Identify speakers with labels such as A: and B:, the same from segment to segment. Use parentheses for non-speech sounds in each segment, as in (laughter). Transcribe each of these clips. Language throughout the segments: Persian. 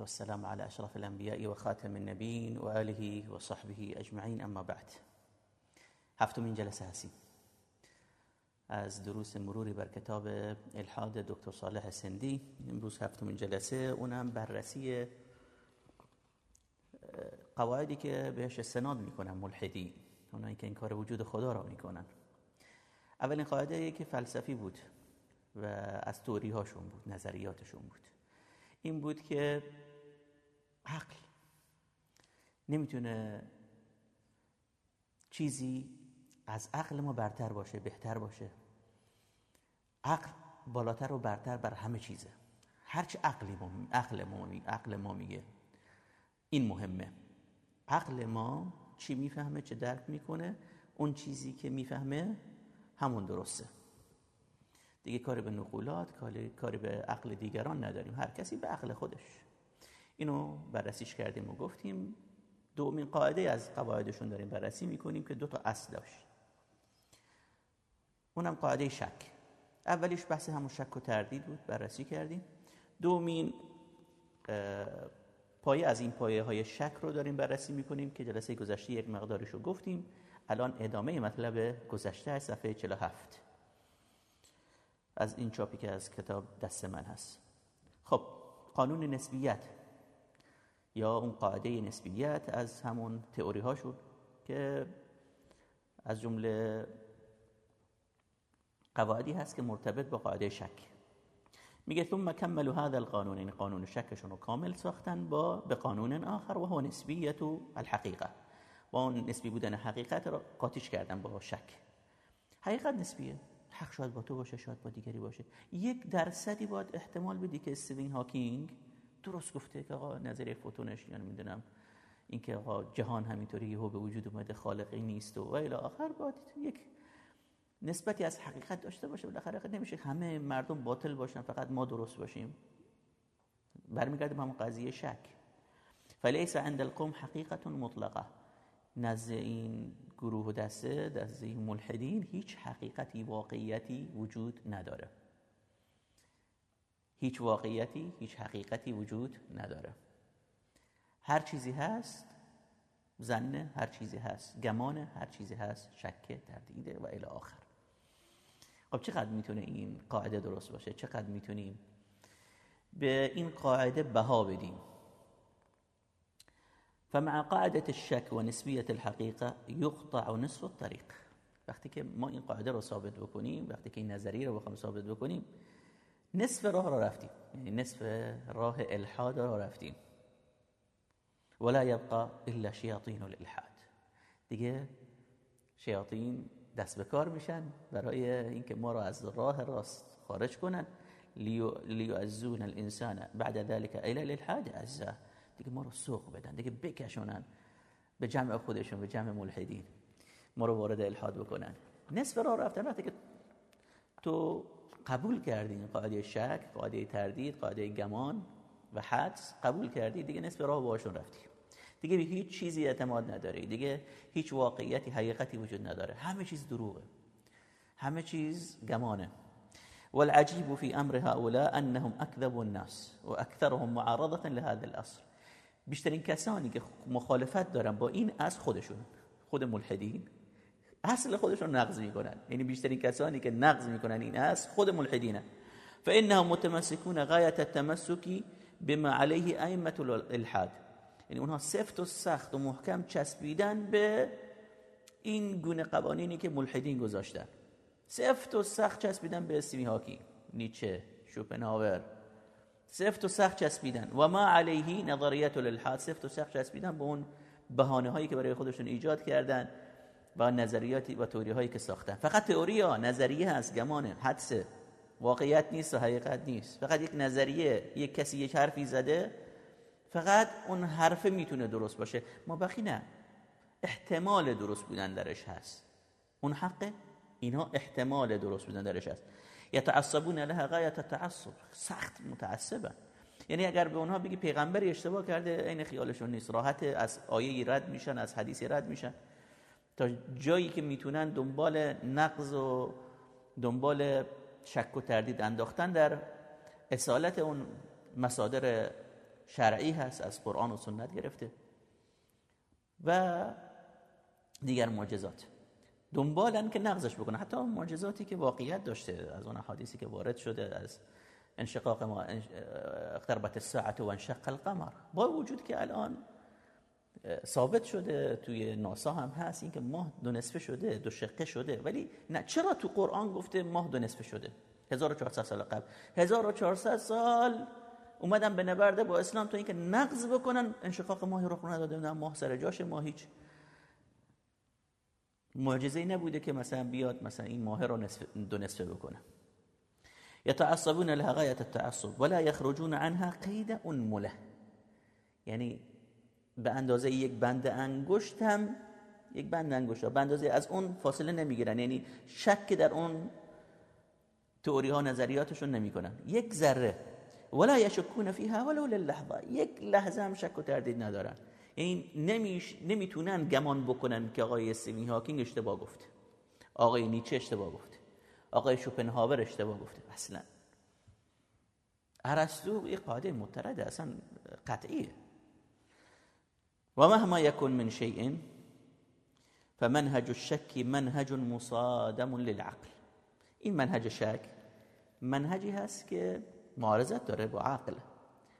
A: والسلام على أشرف الأنبياء وخاتم النبيين وآله وصحبه أجمعين. أما بعد هفتمین جلسه هستیم. از دروس مروری بر کتاب الحاد دکتر صالح سندی امروز هفتمین جلسه. اونم بررسی قواعدی که بهش استناد می‌کنن ملحدی اونایی که این کار وجود خدا را می‌کنن. اولین قاعده که فلسفی بود و از توری هاشون بود نظریاتشون بود. این بود که عقل. نمی‌تونه چیزی از عقل ما برتر باشه بهتر باشه. عقل بالاتر و برتر بر همه چیزه. هرچی عقلی ما عقل ما عقل ما میگه این مهمه. عقل ما چی می‌فهمه چه درک می‌کنه؟ اون چیزی که می‌فهمه همون درسته. دیگه کاری به نقولات کاری به عقل دیگران نداریم. هر کسی به عقل خودش. اینو بررسیش کردیم و گفتیم دومین قاعده از قواعدشون داریم بررسی می‌کنیم که دو تا اصل داشت. اونم قاعده شک. اولیش بحث همون شک و تردید بود بررسی کردیم. دومین پایه از این پایه های شک رو داریم بررسی می‌کنیم که جلسه گذشته یک مقدارش رو گفتیم. الان ادامه مطلب گذشته از صفحه 47 از این چاپی که از کتاب دست من هست. خب قانون نسبیت. یا اون قاعده نسبیت از همون تئوری هاشون که از جمله قواعدی هست که مرتبط با قاعده شک. میگه ثم کملوا هذا القانون این قانون شکشون رو کامل ساختن با به قانون آخر و هو نسبیت الحقیقه. با اون نسبی بودن حقیقت رو قاطیش کردن با شک. حقیقت نسبیه. حق شاید با تو باشه شاید با دیگری باشه. یک درصدی باید احتمال بدی که استیون هاکینگ درست گفته که آقا نظریه فوتونش یعنی می‌دونم اینکه آقا جهان همینطوری یهو به وجود اومده خالقی نیست و الی آخر. باید یک نسبتی از حقیقت داشته باشه بالاخره نمیشه همه مردم باطل باشن فقط ما درست باشیم. برمیگرده به همون قضیه شک. فلیس عند القوم حقیقت مطلقه. نزد این گروه و دسته دسته این ملحدین هیچ حقیقتی واقعیتی وجود نداره. هیچ واقعیتی هیچ حقیقتی وجود نداره. هر چیزی هست زنه هر چیزی هست گمانه هر چیزی هست شک تردیده و الی آخر. خب چقدر می‌تونه این قاعده درست باشه؟ چقدر می‌تونیم به این قاعده بها بدیم؟ فمع قاعدة الشك ونسبية الحقيقة يقطع نصف الطريق وقتی که ما این قاعده رو ثابت بکنیم وقتی که این نظریه رو بخوام ثابت بکنیم نصف راه رو رفتیم. یعنی نصف راه الحاد رو رفتیم. ولا يبقى الا شیاطین الالحاد دیگه شیاطین دست به کار میشن برای اینکه ما رو از راه راست خارج کنن. لیعزون الانسان بعد ذلك الى الالحاد عزه دیگه ما رو سوق بدن. دیگه بکشونن به جمع خودشون به جمع ملحدین. ما رو وارد الحاد بکنن. نصف راه رفتن. وقتی که تو قبول کردی قاعده شک قاعده تردید قاعده گمان و حدس قبول کردی دیگه نصف راه باشون رفتی. دیگه به هیچ چیزی اعتماد نداری. دیگه هیچ واقعیتی حقیقتی وجود نداره. همه چیز دروغه. همه چیز گمانه. والعجيب في امر هؤلاء انهم اكذب الناس واكثرهم معارضه لهذا الاصل بیشترین کسانی که مخالفت دارن با این از خودشون خود ملحدین اصل خودشون نقض می‌کنن. یعنی بیشترین کسانی که نقض می‌کنن این از خود ملحدینه فانهم متمسكون غایت التمسك بما عليه ائمه الالحاد یعنی اونها سفت و سخت و محکم چسبیدن به این گونه قوانینی که ملحدین گذاشتن. سفت و سخت چسبیدن به استیمی هاکی نیچه شوپنهاور. سفت و سخت چسبیدن. و ما علیه نظریت الالحاد سفت و سخت چسبیدن به اون بهانه هایی که برای خودشون ایجاد کردن. و نظریاتی و توری هایی که ساختن. فقط تئوری نظریه هست گمانه حدسه. واقعیت نیست و حقیقت نیست. فقط یک نظریه یک کسی یک حرفی زده فقط اون حرفه می‌تونه درست باشه. ما بخی نه. احتمال درست بودن درش هست. اون حقه؟ اینها احتمال درست بودن درش هست. یتعصبون لها غایت تعصب سخت متعصبن. یعنی اگر به اونها بگی پیغمبری اشتباه کرده عین خیالشون نیست. راحت از آیه رد میشن از حدیثی رد میشن. تا جایی که می‌تونن دنبال نقض و دنبال شک و تردید انداختن در اصالت اون مصادر شرعی هست از قرآن و سنت گرفته. و دیگر معجزات. دنبالن که نقضش بکنه حتی معجزاتی که واقعیت داشته از اون حدیثی که وارد شده از انشقاق ما اقتربت الساعت و انشق القمر. با وجود که الان ثابت شده توی ناسا هم هست. اینکه ماه دو نصفه شده دو شقه شده. ولی نه چرا تو قرآن گفته ماه دو نصفه شده؟ 1400 سال قبل. 1400 سال اومدن به نبرده با اسلام تا اینکه نقض بکنن انشقاق ماهی رو نداده نه ماه سر جاش ماه هیچ معجزه نبوده که مثلا بیاد مثلا این ماه رو نصف دو نصفه بکنه. یتعصبون لها غایت التعصب ولا یخرجون عنها قید انمله یعنی به اندازه یک بند انگشت هم یک بند انگشت به اندازه از اون فاصله نمی‌گیرن. یعنی شک در اون تئوری ها نظریاتشون نمی‌کنن. یک ذره. ولا یشکون فیها ولو للحظه. یک لحظه هم شک و تردید ندارن. این نمیش نمی‌تونن گمان بکنن که آقای استیون هاکینگ اشتباه گفته آقای نیچه اشتباه گفته آقای شوپنهاور اشتباه گفته اصلا. ارسطو یک قاعده مترده اصلا قطعیه. و مهما یکن من شیء فمنهج الشک منهج مصادم للعقل. این منهج شک منهجی هست که معارضت داره با عقل.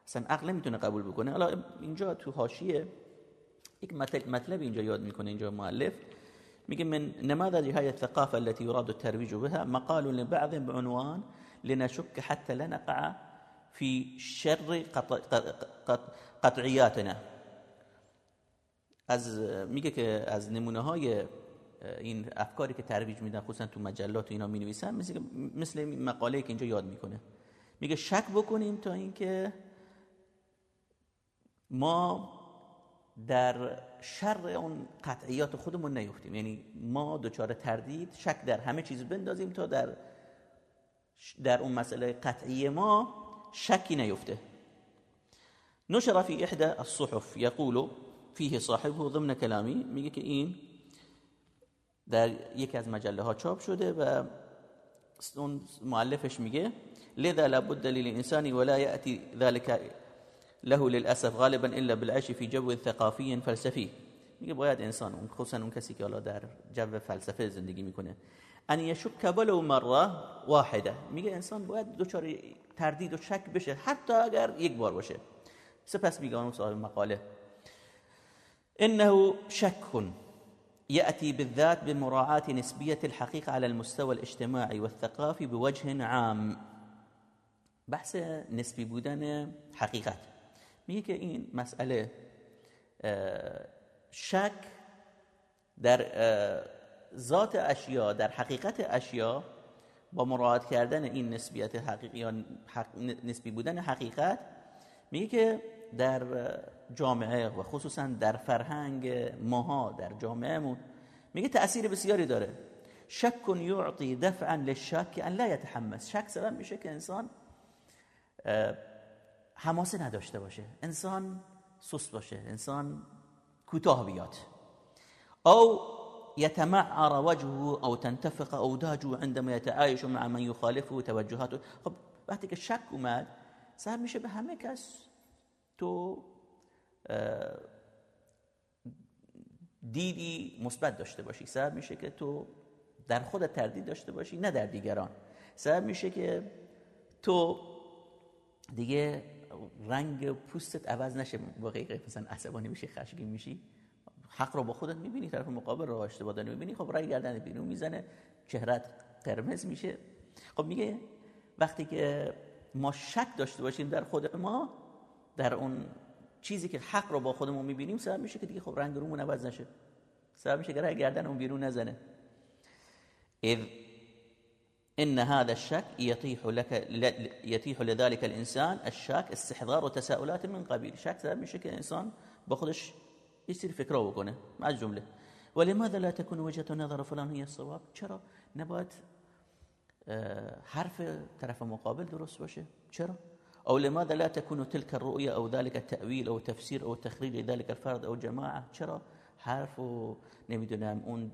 A: أصلا عقل نمیتونه قبول بکنه. حالا اینجا تو حاشیه یک مطلب اینجا یاد میکنه. اینجا مؤلف میگه من نماذج هاي الثقافة التي يراد الترويج بها؟ مقال لبعض بعنوان لنشك حتى لا نقع في شر قطعياتنا. از میگه که از نمونه های این افکاری که ترویج میدن خصوصا تو مجلات و اینا می نویسن مثل مثل مقاله که اینجا یاد می‌کنه. میگه شک بکنیم تا اینکه ما در شر اون قطعیات خودمون نیفتیم. یعنی ما دچار تردید شک در همه چیز بندازیم تا در در اون مسئله قطعی ما شکی نیفته. نشر فی احدى الصحف يقول فيه صاحبه ضمن کلامی میگه که این در یکی از مجله ها چاپ شده و اون معلفش میگه لذا لابد للانسان ولا ياتي ذلك له للاسف غالبا الا بالعيش في جو ثقافي فلسفي. میگه باید انسان اون خصوصا اون کسی که حالا در جو فلسفه زندگی می‌کنه ان یشک ولو مره واحده میگه انسان باید دچار تردید و شک بشه حتی اگر یک بار باشه. سپس میگه اون صاحب مقاله إنه شك يأتي بالذات بمراعاة نسبية الحقيقة على المستوى الاجتماعي والثقافي بوجه عام. بحث نسبی بودن حقیقت میگه که این مسئله شک در ذات اشیا در حقیقت اشیا با مراعات کردن این نسبیت حقیقی یا نسبی بودن حقیقت میگه که در جامعه و خصوصا در فرهنگ ماها در جامعهمون میگه تأثیر بسیاری داره. شک یعطی دفعا للشک ان لا یتحمس شک سبب میشه که انسان حماسه نداشته باشه. انسان سست باشه. انسان کوتاه بیاد. او يتمعر وجهه او تنتفق اوداجه عندما يتعايش مع من يخالفه توجهاته. خب وقتی که شک اومد سر میشه به همه کس تو دیدی مثبت داشته باشی. سبب میشه که تو در خودت تردید داشته باشی نه در دیگران. سبب میشه که تو دیگه رنگ پوستت عوض نشه. واقعی مثلا عصبانی میشی خشمگین میشی. حق رو با خودت می‌بینی طرف مقابل رو اشتباه داره می‌بینی. خب رای گردن بیرون می‌زنه چهرت قرمز میشه. خب میگه وقتی که ما شک داشته باشیم در خود ما در اون چیزی که حق رو با خودمون می‌بینیم سبب میشه که دیگه خب رنگ رومون عوض نشه. سبب میشه که رای گردن اون بیرون نزنه. اذ ان هذا الشك يطيح لك يتيح لذلك الانسان الشك استحضار وتساؤلات من قبيل. شك سبب میشه که انسان با خودش یه سری فکرها بکنه. مع جمله ولماذا لا تكون وجهه نظر فلان هي الصواب؟ چرا؟ نباید حرف طرف مقابل درست باشه. چرا؟ أو لماذا لا تكون تلك الرؤية أو ذلك التأويل أو تفسير أو تخريج ذلك الفرد أو جماعة؟ چرا حرف و نمیدونم أون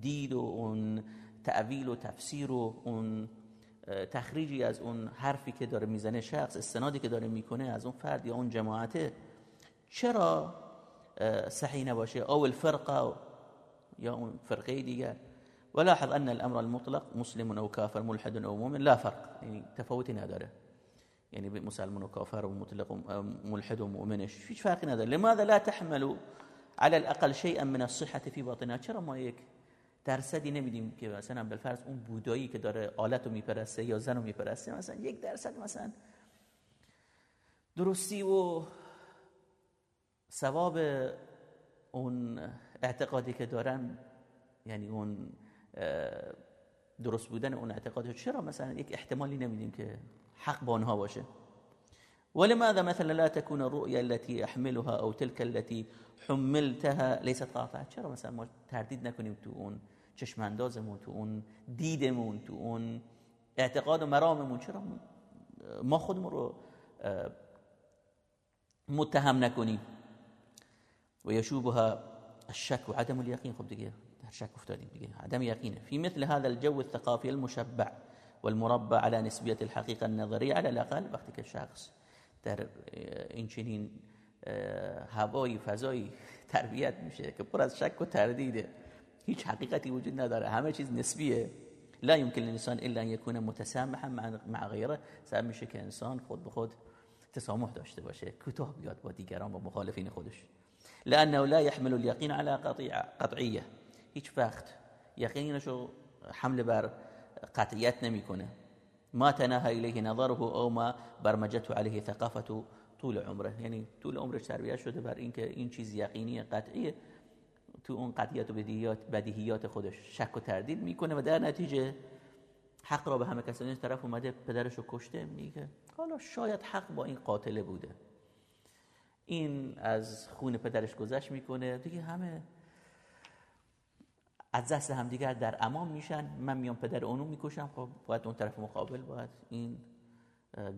A: دید و أون تعویل و تفسیر و أون تخریجی از أون حرفی که داره میزنه شخص استنادی که داره میکنه از اون فرد یا اون جماعته. چرا صحیح نباشه؟ أو الفرقه یا اون فرقه دیگر؟ ولاحظ أن الأمر المطلق مسلم أو کافر ملحد أو مؤمن لا فرق یعنی تفاوتی نداره. یعنی مسلمان و کافر و مطلق و ملحد و مؤمنش. هیچ فرقی نداره. لماذا لا تحملوا على الاقل شيئا من الصحه في باطنها؟ چرا ما یک درصدی نمیدیم که مثلا بالفرض اون بودایی که داره آلت رو یا زن رو مثلا یک درصد مثلا درستی و ثواب اون اعتقادی که دارن یعنی اون درست بودن اون اعتقاد چرا مثلا یک احتمالی نمیدیم که حق با آنها باشه ولماذا مثلا لا تكون الرؤيا التي احملها أو تلك التي حملتها ليست قاطعة؟ چرا مثلا ما تردید نکنیم تو اون چشم اندازمون تو اون دیدمون تو اون اعتقاد و مراممون؟ چرا ما خودمون رو متهم نکنیم؟ و یشوبها الشك و عدم الیقین. خب دیگه در شک افتادیم دیگه. عدم یقینه. في مثل هذا الجو الثقافي المشبع. والمربع على نسبیت الحقیقه النظری على الاقل وقتی که شخص در این چنین هوایی فضایی تربیت میشه که پر از شک و تردیده هیچ حقیقتی وجود نداره همه چیز نسبیه. لا يمكن للانسان الا ان يكون متسامحا مع غيره سبب میشه که انسان خود به خود تسامح داشته باشه کوتاه بیاد با دیگران با مخالفین خودش. لانه لا يحمل اليقين على قطعيه هیچ وقت یقینشو حمل بر قطعیت نمی‌کنه. ما تناهى الیه نظره او ما برمجته علیه ثقافت طول عمره. یعنی طول عمرش تربیت شده بر اینکه این چیز یقینی قطعیه تو اون قطعیت و بدیهیات بدیهیات خودش شک و تردید می‌کنه و در نتیجه حق را به همه کسانی طرف اومده پدرش رو کشته. میگه حالا شاید حق با این قاتله بوده. این از خون پدرش گذشت می‌کنه. دیگه همه از دست همدیگر در امان میشن. من میام پدر اونو می‌کشم. خب باید اون طرف مقابل باید این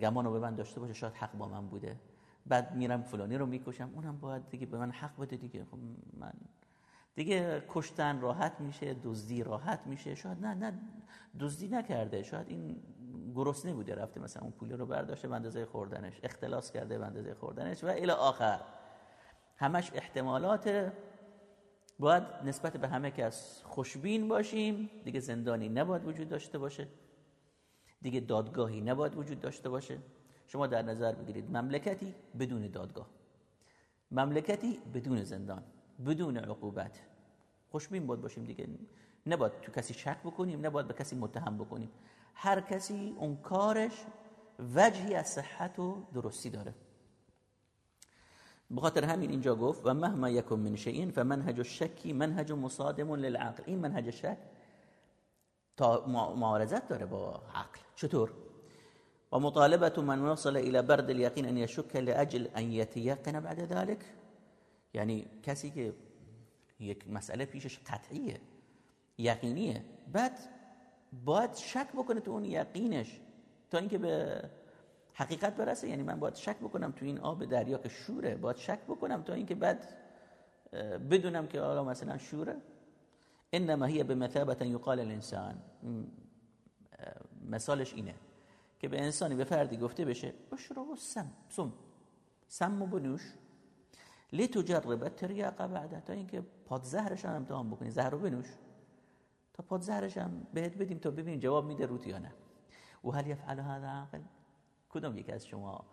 A: گمان رو به من داشته باشه. شاید حق با من بوده. بعد میرم فلانی رو می‌کشم. اونم باید دیگه به من حق بده دیگه. خب من دیگه کشتن راحت میشه دزدی راحت میشه. شاید نه نه دزدی نکرده. شاید این گرسنه بوده رفته مثلا اون پول رو برداشته به اندازه خوردنش اختلاس کرده به اندازه خوردنش و الی آخر. همش احتمالات باید نسبت به همه کس خوشبین باشیم. دیگه زندانی نباید وجود داشته باشه. دیگه دادگاهی نباید وجود داشته باشه. شما در نظر بگیرید مملکتی بدون دادگاه. مملکتی بدون زندان بدون عقوبت. خوشبین باید باشیم دیگه. نباید تو کسی شک بکنیم نباید به کسی متهم بکنیم. هر کسی اون کارش وجهی از صحت و درستی داره. بخاطر همین اینجا گفت و مهما یکم من شیئین فمنهج الشکی منهج مصادم للعقل. این منهج شک تا معارضت داره با عقل. چطور؟ و مطالبه من وصل الى برد اليقين ان يشك لاجل ان يتيقن بعد ذلك یعنی کسی که یک مسئله پیشش قطعیه یقینیه بعد باید شک بکنه تو اون یقینش تا اینکه به حقیقت برسه. یعنی من باید شک بکنم تو این آب دریا که شوره. باید شک بکنم تا اینکه بعد بدونم که حالا مثلا شوره. انما هي بمثابه يقال الانسان. مثالش اینه که به انسانی به فردی گفته بشه اشرب سم سم سم و بنوش. لتجرب التریاق بعده. تا اینکه پادزهرش هم امتحان بکنی. زهر رو بنوش. تا پادزهرش هم بهت بدیم تا ببین جواب میده روت یا نه. و هل یفعل هذا عاقل؟ کدوم یکی از شما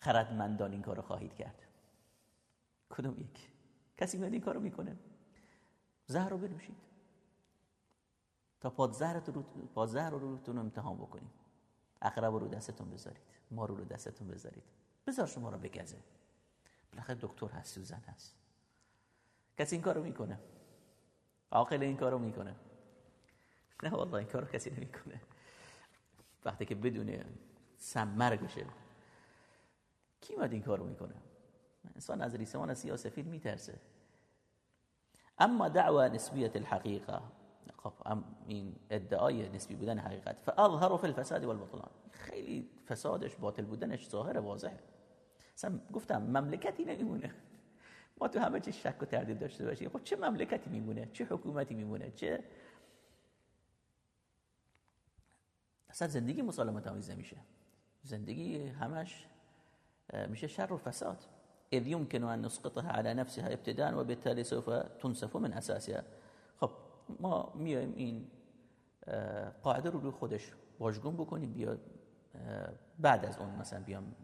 A: خردمندان این کارو خواهید کرد؟ کدوم یک؟ کسی میاد این کارو می‌کنه؟ زهر رو بنوشید. تا پادزهر رو پادزهر رو روتون امتحان بکنیم. اقرب رو دستتون بذارید. ما رو رو دستتون بذارید. بذار شما رو بگزه. بالاخره دکتر هست سوزن هست. کسی این کارو می‌کنه؟ عاقل این کارو می‌کنه. نه والله این کارو کسی نمی‌کنه. وقتی که بدونه سم مرگشه کی مد این کارو می‌کنه؟ انسان از ریسمان سیاسفید میترسه. اما دعوه نسبیت الحقیقه. خب این ادعای نسبی بودن حقیقت. فاظهر فی الفساد والبطلان. خیلی فسادش باطل بودنش ظاهر واضحه. مثلا گفتم مملکتی نمیمونه. ما تو همه چی شک و تردید داشته باشیم. خب چه مملکتی میمونه؟ چه حکومتی میمونه؟ چه اصلا زندگی مسالمت آمیز نمیشه زندگی همش میشه شر و فساد. اذ يمكن ان نسقطها على نفسها ابتداء وبالتالي سوف تنسف من اساسها. خب ما میایم این قاعده رو روی خودش واژگون بکنیم بیاد بعد از اون مثلا بیام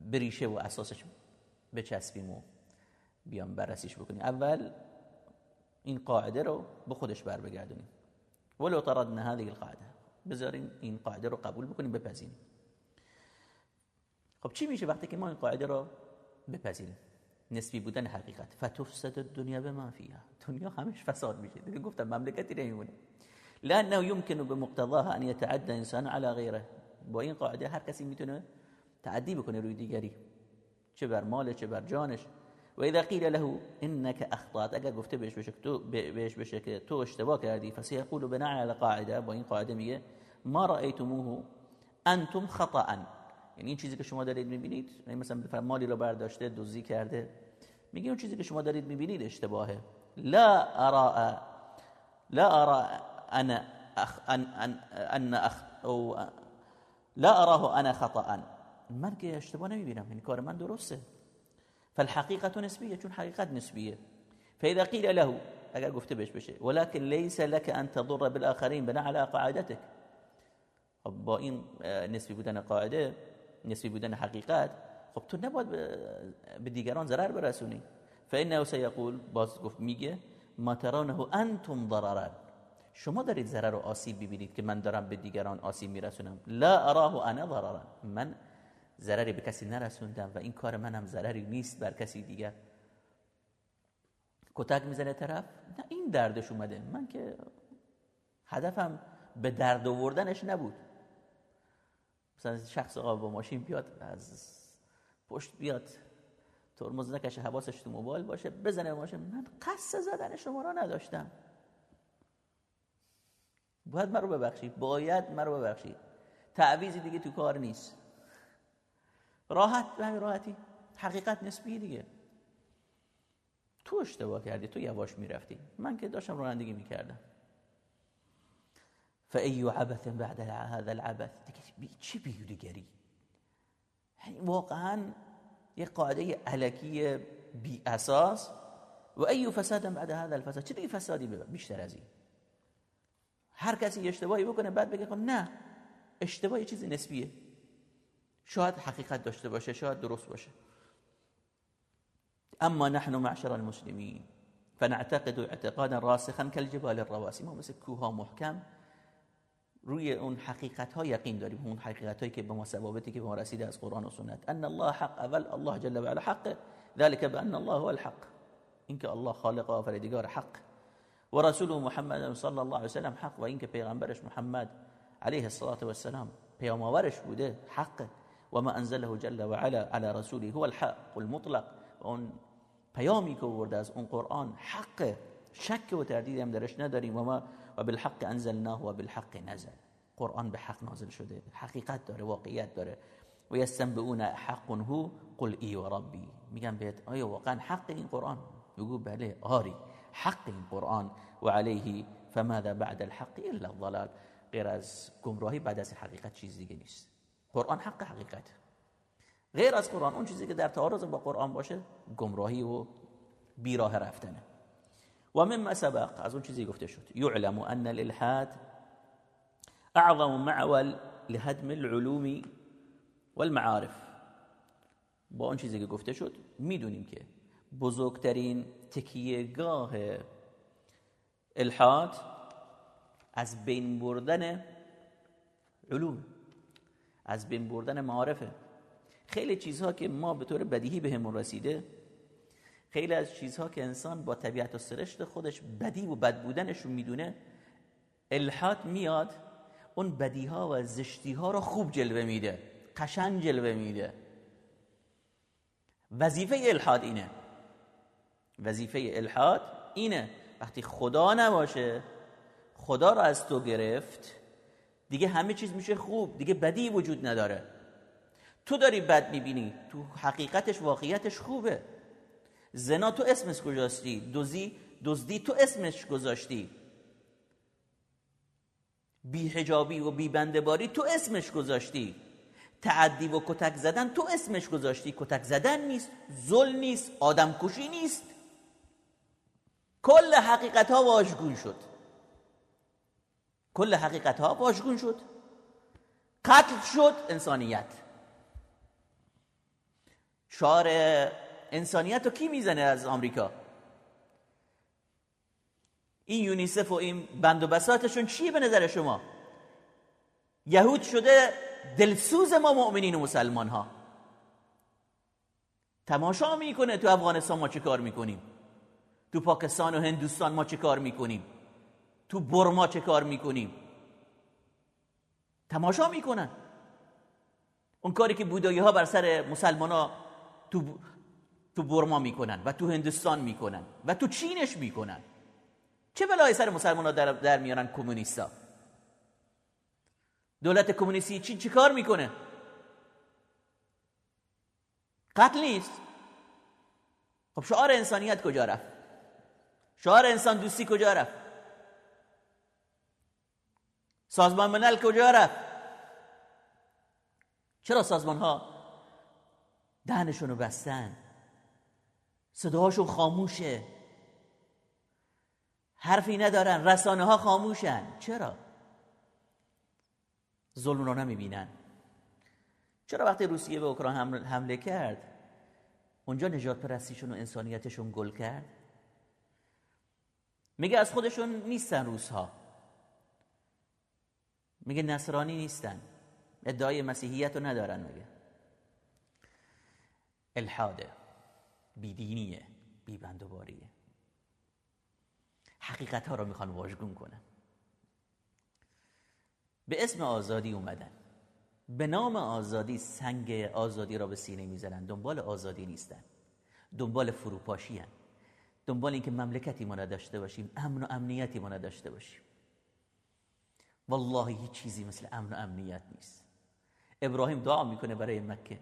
A: بریشه و اساسش بچسبیم و بیام بررسیش بکنیم. اول این قاعده رو به خودش بر بگردونیم ولو طردنا هذه القاعدة بذارین این قاعدة رو قبول بکنیم بپذیریم. خب چی میشه وقتی که ما این قاعدة رو بپذیریم؟ نسبی بودن حقیقت. فتفسد الدنیا به ما فیها. دنیا همش فساد میشه. دیگه گفتم مملکتی نمیمونه. لأنه يمكن بمقتضاها ان يتعدى انسان على غيره با این قاعدة هر کسی میتونه تعدی بکنه روی دیگری. چه بر مال چه بر جانش. و اذا قیل له انك اخطات اگر گفته بهش بشه تو بهش بشه که تو اشتباه کردی فسيقول بناء على قاعده با این قاعده میگه ما رأيتموه انتم خطأ. یعنی این چیزی که شما دارید می‌بینید یعنی مثلا مالی رو برداشته دزدی کرده میگه اون چیزی که شما دارید می‌بینید اشتباهه. لا ارى لا ارى انا أخ ان ان ان اخ او لا اراه انا خطا من که اشتباه نمی‌بینم این کار من درسته. فالحقيقه نسبيه چون حقیقت نسبیه فاذا قيل له اگر گفته بهش بشه ولكن ليس لك ان تضر بالاخرين بناء على قاعدتك. خب با این نسبی بودن قاعده نسبی بودن حقیقت خب تو نباید به دیگران ضرر برسونی. فانه سيقول باز گفت میگه ما ترانه انتم ضررا. شما دارید ضرر و آسیب ببینید که من دارم به دیگران آسیب میرسونم. لا اراه انا ضررا. من ضرری به کسی نرسوندم و این کار منم ضرری نیست بر کسی دیگر. کتک می‌زنه طرف نه این دردش اومده. من که هدفم به درد آوردنش نبود. مثلا شخص آقا با ماشین بیاد از پشت بیاد ترمز نکشه حواسش تو موبایل باشه بزنه ماشین. من قصد زدن شما را نداشتم. باید مرا ببخشید. باید مرا ببخشید. تعویزی دیگه تو کار نیست. راحت به همین راحتی. حقیقت نسبی دیگه. تو اشتباه کردی تو یواش می‌رفتی. من که داشتم رانندگی می‌کردم. فأي عبث بعد هذا العبث. دیگه چی بیودگری؟ یعنی واقعا یه قاعده علکی بی اساس. و ای فساد بعد هذا الفساد. چه دیگه فسادی بیشتر از این. هر کسی اشتباهی بکنه بعد بگه خب نه اشتباه یه چیزی نسبیه. شاید حقیقت داشته باشه شاید درست باشه. اما نحن معشر المسلمين فنعتقد اعتقادا راسخا كالجبال الرواسي. ما مثل کوه محکم روی اون حقیقت ها یقین داریم اون حقیقت هایی که به ما ثوابتی که به ما رسیده از قرآن و سنت. ان الله حق اول الله جل و علا حق ذلك بان الله هو الحق. اینکه الله خالق و آفریدگار حق. و رسول محمد صلی الله علیه و سلم حق و اینکه پیغمبرش محمد علیه الصلاه و السلام پیامآورش بوده حق. و ما انزله جل و علا على رسوله هو الحق المطلق. اون پیامی که از اون قرآن حق شک و تردید هم درش نداریم و ما و بالحق انزلناه و بالحق نزل قرآن به حق نازل شده حقیقت داره واقعیت داره و یستنبئون حق هو قل ای و ربی میگن بهت آیا واقعا حق این قرآن بگو بله آری حق این قرآن و علیه فماذا بعد الحق الا الضلال غیر از گمراهی بعد از حقیقت چیز دیگه نیست قرآن حق حقیقت غیر از قرآن اون چیزی که در تعارض با قرآن باشه گمراهی و بیراه رفتنه. و مما سبق از اون چیزی گفته شد. یعلم ان الالحاد اعظم معول لهدم العلوم والمعارف. با اون چیزی که گفته شد می‌دونیم که بزرگترین تکیهگاه الحاد از بین بردن علوم. از بین بردن معارفه. خیلی چیزها که ما به طور بدیهی بهمون رسیده خیلی از چیزها که انسان با طبیعت و سرشت خودش بدی و بد بودنش رو می‌دونه الحاد میاد اون بدی ها و زشتی ها رو خوب جلوه میده قشنگ جلوه میده. وظیفه الحاد اینه. وظیفه الحاد اینه. وقتی خدا نباشه خدا رو از تو گرفت دیگه همه چیز میشه خوب دیگه بدی وجود نداره. تو داری بد می‌بینی تو حقیقتش واقعیتش خوبه. زنا تو اسمش گذاشتی دزدی دزدی تو اسمش گذاشتی. بیحجابی و بیبندباری تو اسمش گذاشتی. تعدی و کتک زدن تو اسمش گذاشتی. کتک زدن نیست ظلم نیست آدم کشی نیست. کل حقیقت ها واژگون شد. کل حقیقت ها واژگون شد. قتل شد انسانیت. شعار انسانیت رو کی می‌زنه از آمریکا؟ این یونیسف و این بند و بساتشون چیه به نظر شما؟ یهود شده دلسوز ما مؤمنین و مسلمان ها تماشا می‌کنه تو افغانستان ما چه کار می‌کنیم؟ تو پاکستان و هندوستان ما چه کار می‌کنیم؟ تو برما چه کار می‌کنیم؟ تماشا می‌کنن. اون کاری که بودایی ها بر سر مسلمان ها تو, تو برما می‌کنن و تو هندوستان می‌کنن و تو چینش می‌کنن. چه بلایی سر مسلمان ها در, در میارن کمونیستا؟ دولت کمونیستی چین چی کار می‌کنه؟ قتل نیست. خب شعار انسانیت کجا رفت؟ شعار انسان دوستی کجا رفت؟ سازمان ملل کجا رفت؟ چرا سازمان ها دهنشون رو بستن؟ صداهاشون خاموشه. حرفی ندارن رسانه ها خاموشن. چرا؟ ظلم رو نمی‌بینن. چرا وقتی روسیه به اوکراین حمله کرد اونجا نجات پرستیشون و انسانیتشون گل کرد؟ میگه از خودشون نیستن روس ها میگه نصرانی نیستن. ادعای مسیحیت رو ندارن میگه الحاده بیدینیه بیبندوباریه. حقیقت ها رو می‌خوان واژگون کنن. به اسم آزادی اومدن. به نام آزادی سنگ آزادی را به سینه می‌زنن. دنبال آزادی نیستن. دنبال فروپاشی هن. دنبال اینکه مملکتی ما نداشته باشیم امن و امنیتی ما نداشته باشیم. والله هیچ چیزی مثل امن و امنیت نیست. ابراهیم دعا می‌کنه برای مکه.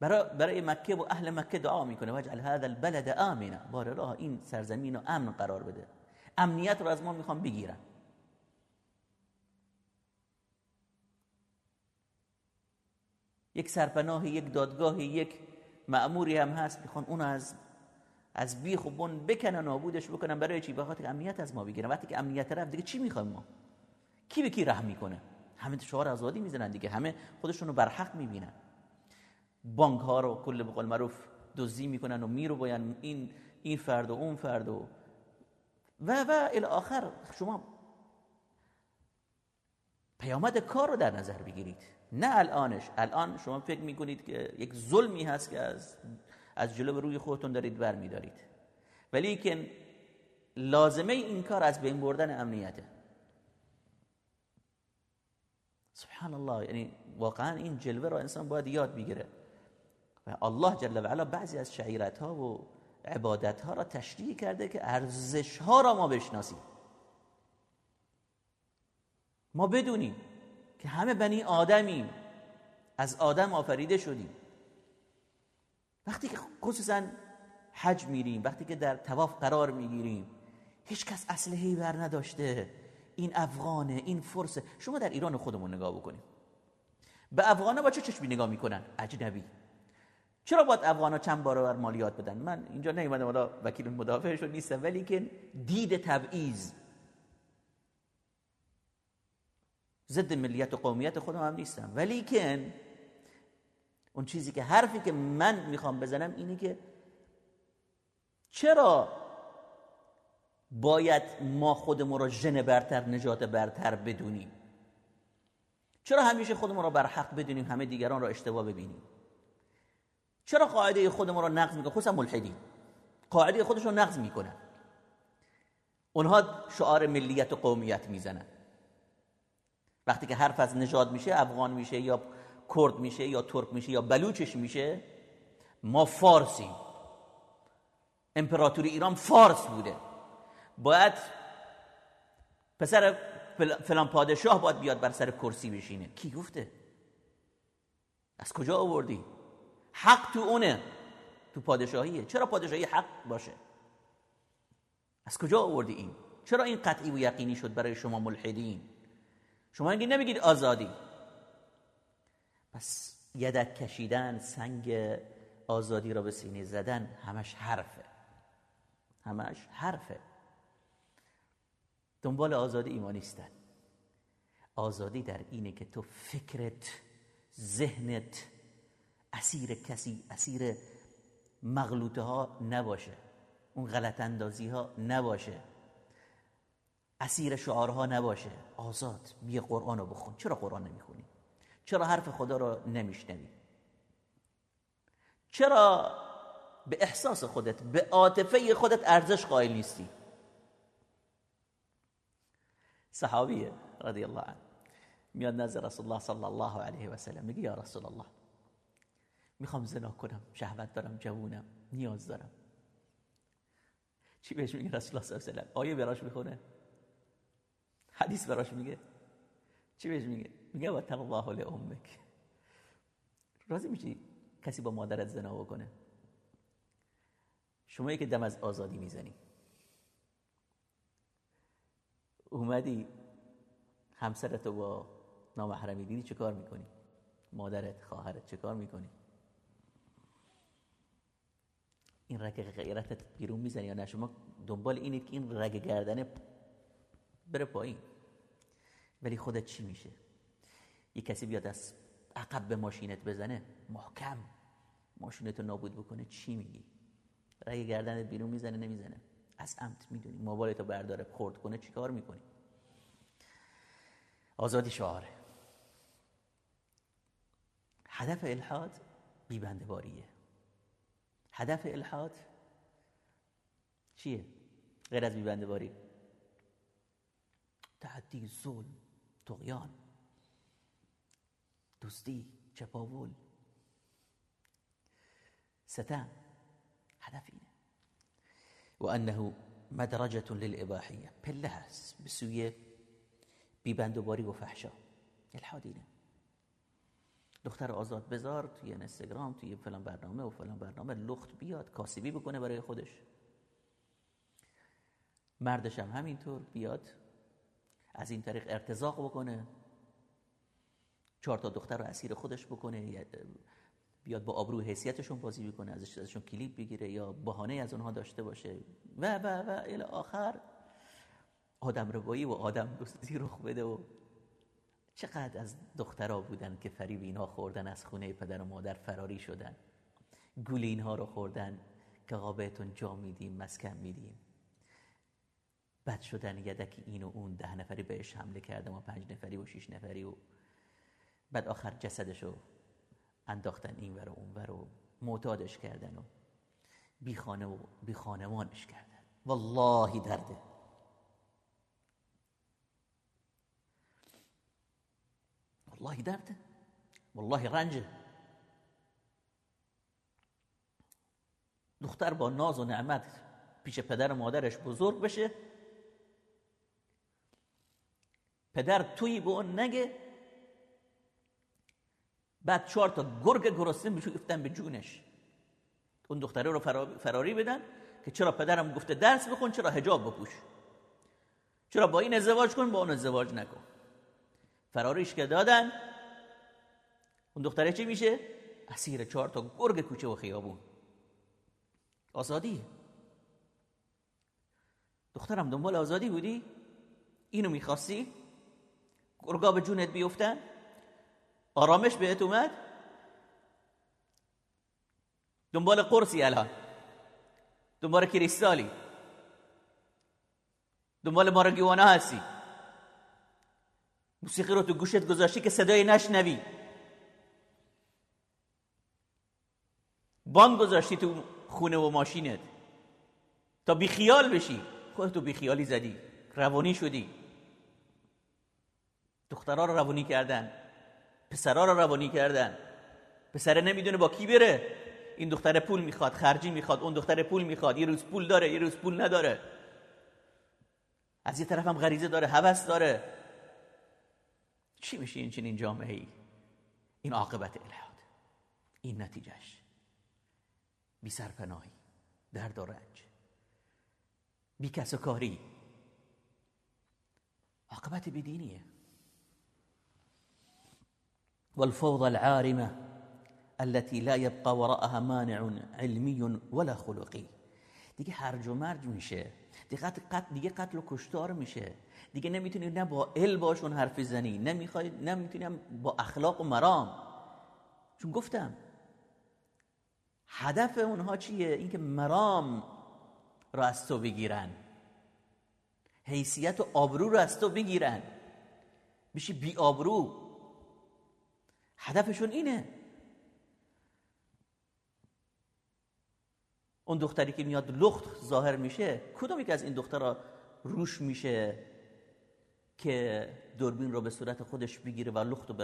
A: برای, برای مکه و اهل مکه دعا می‌کنه. وجعل هذا البلد آمنا. بار الله این سرزمین رو امن قرار بده. امنیت رو از ما می‌خوام بگیرن. یک سرپناه یک دادگاه یک معموری هم هست. می‌خوان اون از از بیخ و بن بکنن نابودش بکنن برای چی؟ بخاطر امنیت از ما بگیرن. وقتی که امنیت رفت دیگه چی می‌خوایم ما؟ کی به کی رحم می‌کنه؟ همه شعار آزادی می‌زنن دیگه. همه خودشونو بر حق می‌بینن. بانک ها رو کل به قول معروف دزدی می‌کنن و میرو باین این این فرد و اون فرد و و و الی آخر شما پیامد کار رو در نظر بگیرید. نه الانش. الان شما فکر می‌کنید که یک ظلمی هست که از از جلو روی خودتون دارید برمیدارید. ولی که لازمه این کار از بین بردن امنیته. سبحان الله یعنی واقعا این جلوه رو انسان باید یاد بگیره. و الله جل و علا بعضی از شعیرت ها و عبادت ها را تشریح کرده که ارزش ها را ما بشناسیم. ما بدونیم که همه بنی آدمیم. از آدم آفریده شدیم. وقتی که خصوصا حج میریم وقتی که در تواف قرار می‌گیریم هیچ کس اسلحه‌ای بر نداشته. این افغانه این فرسه. شما در ایران خودمون نگاه بکنیم. به افغانه با چه چشمی نگاه می‌کنن؟ اجنبی. چرا باید افغانا چند برابر مالیات بدن؟ من اینجا نیومدم حالا وکیل مدافعشون نیستم ولی که دید تبعیض. ضد ملیت و قومیت خودم هم نیستم. ولی که اون چیزی که حرفی که من می‌خوام بزنم اینه که چرا باید ما خودمون رو ژن برتر نجات برتر بدونیم؟ چرا همیشه خودمون رو بر حق بدونیم همه دیگران رو اشتباه ببینیم؟ چرا قاعده خودمون رو نقض می‌کنن خصوصا ملحدی قاعده خودشون نقض می‌کنن. اونها شعار ملیت و قومیت می‌زنن. وقتی که حرف از نژاد میشه افغان میشه یا کرد میشه یا ترک میشه یا بلوچش میشه؟ ما فارسیم. امپراتوری ایران فارس بوده. باید پسر فلان پادشاه باید بیاد بر سر کرسی بشینه. کی گفته؟ از کجا آوردی؟ حق تو اونه. تو پادشاهیه. چرا پادشاهی حق باشه؟ از کجا آوردی این؟ چرا این قطعی و یقینی شد برای شما ملحدین؟ شما اینگه نمیگید آزادی. پس یدک کشیدن سنگ آزادی را به سینه زدن همش حرفه. همش حرفه. دنبال آزادی ایمانیستن آزادی در اینه که تو فکرت ذهنت اسیر کسی اسیر مغلوطه ها نباشه. اون غلط اندازی ها نباشه. اسیر شعارها نباشه. آزاد بیا قرآن رو بخون. چرا قرآن نمی‌خونی؟ چرا حرف خدا رو نمیشنوی؟ چرا به احساس خودت به عاطفه خودت ارزش قائل نیستی؟ صحابیه رضی الله عنه. میاد نزد رسول الله صلی الله علیه و سلم. میگه یا رسول الله می‌خوام زنا کنم شهوت دارم جوونم نیاز دارم. چی بهش میگه رسول الله صلی الله علیه و سلم؟ آیه براش می‌خونه؟ حدیث براش میگه؟ چی بهش میگه؟ میگه و الله لامک راضی میشی کسی با مادرت زنا بکنه؟ شما که دم از آزادی می‌زنی. اومدی همسرتو با نامحرمی دیدی چه کار می‌کنی؟ مادرت خواهرت چه کار می‌کنی؟ این رگ غیرتت بیرون می‌زنی یا نه؟ شما دنبال اینید که این رگ گردنه بره پایین. ولی خودت چی میشه؟ یه کسی بیاد از عقب به ماشینت بزنه محکم. ماشینتو نابود بکنه چی میگی؟ رگ گردنت بیرون می‌زنه نمی‌زنه. از عمد می‌دونی. موبایلتو برداره خورد کنه چیکار می‌کنی؟ آزادی شعاره. هدف الحاد بیبندباریه هدف الحاد چیه؟ غیر از بیبندباری تعدی ظلم تقیان دوستی چپاول. ستم هدف اینه و انه مدرجة للاباحیه پله هست به سوی بیبندباری و فحشا. الحادینه. دختر آزاد بذار توی اینستاگرام توی فلان برنامه و فلان برنامه لخت بیاد کاسبی بکنه برای خودش. مردش هم همینطور بیاد از این طریق ارتزاق بکنه. چهار تا دختر رو اسیر خودش بکنه بیاد با آبرو حیثیتشون بازی بکنه ازش ازشون کلیپ بگیره یا بهانه از اونها داشته باشه. و و و الی آخر آدم روایی و آدم دوستی رخ بده و چقدر از دخترها بودن که فریب اینها خوردن از خونه پدر و مادر فراری شدن. گول اینها رو خوردن که بهتون جا میدیم مسکن میدیم. بد شدن یدک این و اون ده نفری بهش حمله کرده و پنج نفری و شیش نفری و بعد آخر جسدشو انداختن این ور و اون ور و معتادش کردن و بی خانه و بی خانمانش کردن. والله درده. والله درده. والله رنجه. دختر با ناز و نعمت پیش پدر و مادرش بزرگ بشه. پدر توی به اون نگه. بعد چهار تا گرگ گرسنه میشوفتن به جونش اون دختره رو فراری بدن که چرا پدرم گفته درس بخون چرا حجاب بپوش چرا با این ازدواج کن با اون ازدواج نکن فراریش که دادن اون دختره چی میشه؟ اسیر چهار تا گرگ کوچه و خیابون آزادی دخترم دنبال آزادی بودی؟ اینو می‌خواستی؟ گرگا به جونت بیفتن؟ آرامش بهت اومد؟ دنبال قرصی الان. دنبال کریستالی. دنبال مارگیوانا هستی. موسیقی رو تو گوشت گذاشتی که صدای نشنوی. بانگ گذاشتی تو خونه و ماشینت. تا بیخیال بشی. خودتو بیخیالی زدی. روانی شدی. دخترها رو روانی کردن. پسرها رو روانی کردن. پسره نمی‌دونه با کی بره. این دختر پول می‌خواد خرجی می‌خواد اون دختر پول می‌خواد. یه روز پول داره یه روز پول نداره. از یه طرف هم غریزه داره هوس داره. چی میشه این چنین جامعه ای این عاقبت الهاد. این نتیجهش. بی سرپناهی درد و بی کس و کاری. عاقبت بدینیه. والفوضى العارمة التي لا يبقى وراءها مانع علمی ولا خلقی دیگه هرج و مرج میشه دیگه قتل, دیگه قتل و کشتار میشه. دیگه نمی‌تونی نه با ال باشون حرف زنی نمی‌خوای نمی‌تونی با اخلاق و مرام. چون گفتم هدف اونها چیه؟ اینکه مرام رو از تو بگیرن. حیثیت و آبرو رو از تو بگیرن. بشی بی آبرو هدفشون اینه. اون دختری که میاد لخت ظاهر میشه کدومی که از این دخترها روش میشه که دوربین رو به صورت خودش بگیره و لخت رو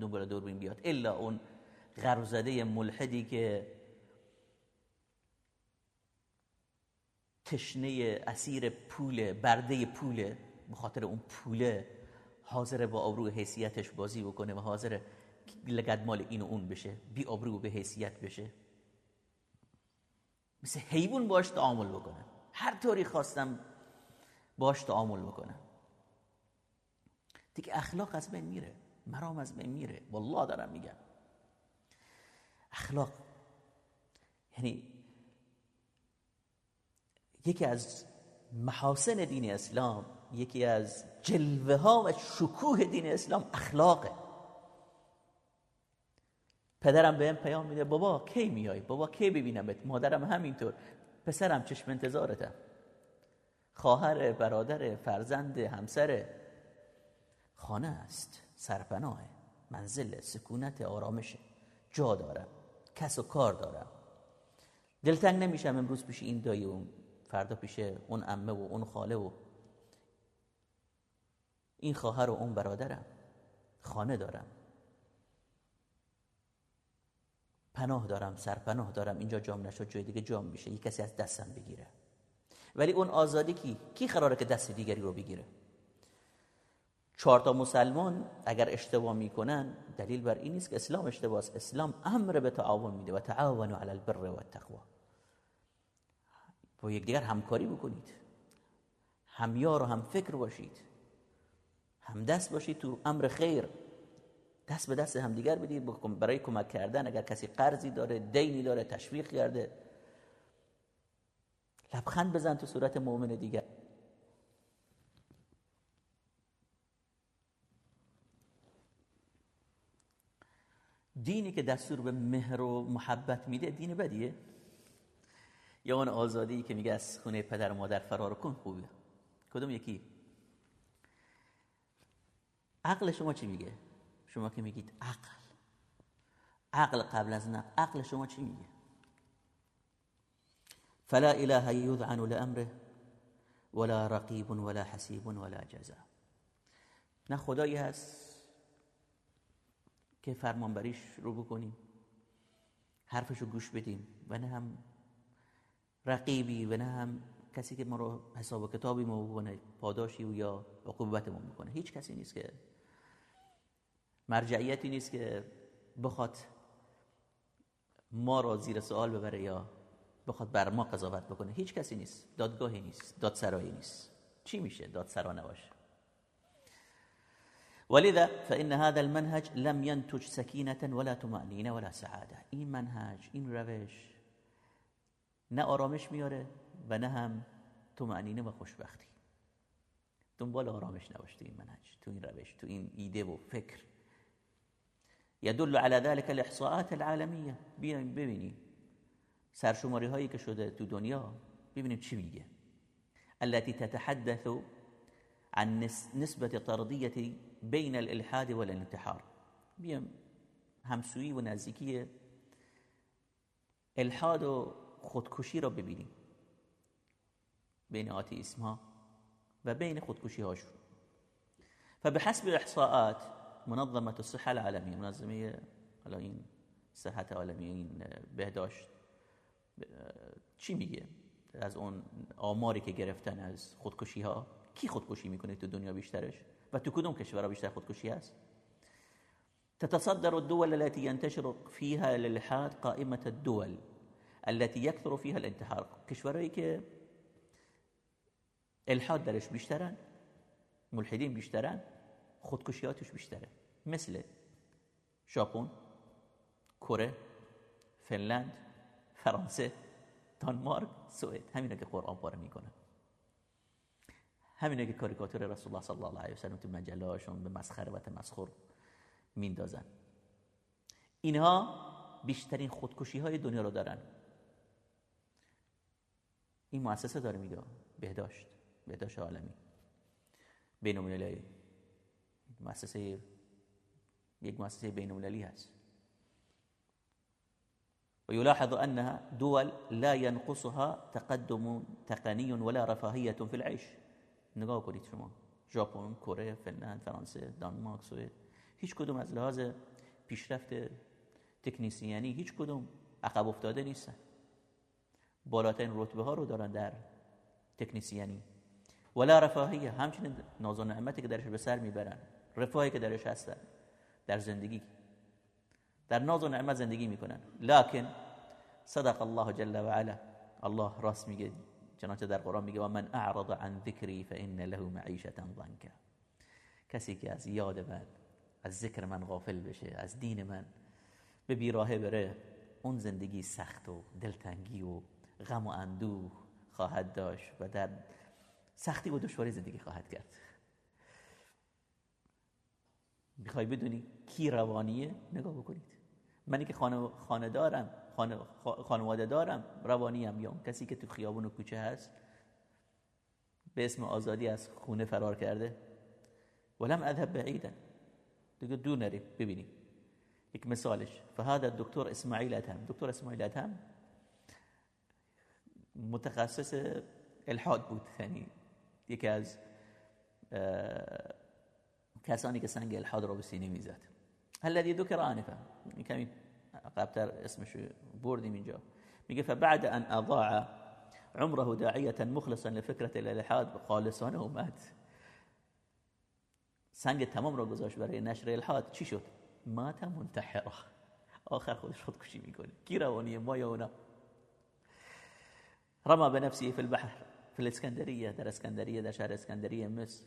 A: دنبال دوربین بیاد؟ الا اون غرزده ملحدی که تشنه اسیر پول برده پوله به خاطر اون پوله حاضر با آبرو حیثیتش بازی بکنه و حاضر لگد مال این و اون بشه بی آبرو به حیثیت بشه. مثل حیوان باش تعامل بکنه هر طوری خواستم باش تعامل بکنه دیگه اخلاق از بین میره مرام از بین میره. والله دارم میگم. اخلاق یعنی یکی از محاسن دین اسلام یکی از جلوه ها و شکوه دین اسلام اخلاقه. پدرم بهم پیام میده بابا کی میای؟ بابا کی ببینمت؟ مادرم همینطور. پسرم چشم انتظارتم خواهر برادر فرزند همسر. خانه است سرپناه. منزل سکونت آرامشه جا دارم. کس و کار دارم. دلتنگ نمیشم امروز پیش این دایی و فردا پیش اون امه و اون خاله و این خواهر و اون برادرم. خانه دارم. پناه دارم سرپناه دارم اینجا جام نشد جای دیگه جام میشه یک کسی از دستم بگیره. ولی اون آزادی کی؟ کی قراره که دست دیگری رو بگیره؟ چهار تا مسلمان اگر اشتباه می‌کنن دلیل بر این نیست که اسلام اشتباه است. اسلام امر به تعاون میده و تعاونوا علی البر و التقوا با یکدیگر همکاری بکنید. همیار و هم فکر باشید. هم دست باشید تو امر خیر. دست به دست همدیگر بدید برای کمک کردن اگر کسی قرضی داره دینی داره تشویق کرده. لبخند بزن تو صورت مؤمن دیگر. دینی که دستور به مهر و محبت میده دین بدیه. یا اون آزادی که میگه از خونه پدر و مادر فرار کن خوبه. کدوم یکی؟ عقل شما چی میگه؟ شما که میگید عقل. عقل قبل از نقل. عقل شما چی میگه؟ فلا اله یذعن لامره ولا رقیب ولا حسیب ولا جزا نه خدایی هست که فرمانبریش رو بکنیم حرفش رو گوش بدیم و نه هم رقیبی و نه هم کسی که ما رو حساب و کتابی ما بکنه پاداشی و یا عقوبتمون بکنه. هیچ کسی نیست که مرجعیتی نیست که بخواد ما را زیر سوال ببره یا بخواد بر ما قضاوت بکنه. هیچ کسی نیست. دادگاهی نیست. دادسرایی نیست. چی میشه دادسرا نباشه؟ ولذا فإن هذا المنهج لم ينتج سكينة ولا طمأنينة ولا سعادة. این منهج این روش نه آرامش میاره و نه هم طمأنینه و خوشبختی. دنبال آرامش نباش این منهج تو این روش تو این ایده و فکر. يدل على ذلك الإحصاءات العالمية. بیایم ببینیم سرشماری هایی که شده تو دنیا ببینیم چی التي تتحدث عن نسبة طردية بين الإلحاد والانتحار. بیایم همسویی و الحاد و خودکشی را ببینیم. بین آتیسم ها و بین هاشون. فبحسب الاحصاءات منظمه الصحه العالمیه منظمه حالا این صحت عالمی این بهداشت. چی میگه؟ از اون آماری که گرفتن از خودکشی ها کی خودکشی می‌کنه تو دنیا بیشترش؟ و تو کدوم کشورها بیشتر خودکشی هست؟ تتصدر الدول التي ينتشر فيها الالحاد قائمه الدول التي يكثر فيها الانتحار. کشورهایی که الحاد درش بیشترن ملحدین بیشترن خودکشیاتش بیشتره. مثل ژاپن کره فنلند فرانسه دانمارک سوئد. همینا که قرآن پاره می‌کنن همینا که کاریکاتور رسول الله صلی الله علیه و سلم تو مجلهاشون به مسخره و تمسخر میندازن. اینها بیشترین خودکشی های دنیا رو دارن. این مؤسسه داره میگه بهداشت بهداشت عالمی. المللی مؤسسه یک مؤسسه بین المللی هست ويلاحظ أنها دول لا ينقصها تقدم تقني ولا رفاهية في العيش نگاه کنید شما. ژاپن، کره، فنلند، فرانسه، دانمارک، سوئد. هیچ کدوم از لحاظ پیشرفت تکنیسیانی هیچ کدوم عقب افتاده نیستن. بالاترین رتبه ها رو دارن در تکنیسیانی. ولا رفاهیه همچنین ناز و نعمتی که درش به سر می‌برن. رفاهی که درش هستن در زندگی. در ناز و نعمت زندگی می‌کنن. لکن صدق الله جل و علا. الله راست میگه چنانچه در قرآن میگه و من اعرض عن ذکری فان له معیشتا ضنکا. کسی که از یاد من از ذکر من غافل بشه از دین من به بیراهه بره اون زندگی سخت و دلتنگی و غم و اندوه خواهد داشت و در سختی و دشواری زندگی خواهد کرد. می‌خوای بدونی کی روانیه نگاه بکنید. منی که خانه دارم خانواده دارم روانیم یا کسی که تو خیابون و کوچه هست به اسم آزادی از خونه فرار کرده. ولم اذهب بعیدا. دیگه دور نریم ببینیم. یک مثالش. فهذا الدكتور اسماعیل ادهم دکتر اسماعیل ادهم متخصص الحاد بود. یعنی یکی از کسانی که سنگ الحاد را به سینه میزد الذي ذكر آنفا کمی قبلتر اسمش بردیم اینجا میگه فبعد أن أضاع عمره داعية مخلصا لفكرة الإلحاد خالصانه اومد سنگ تمام را گذاشت برای نشر الحاد. چی شد؟ مات منتحرا. آخر خودش خودکشی میکنه. کی روانیه ما یا اونا؟ رما به نفسی فی البحر فی الاسکندریه در اسکندریه در شهر اسکندریه مصر.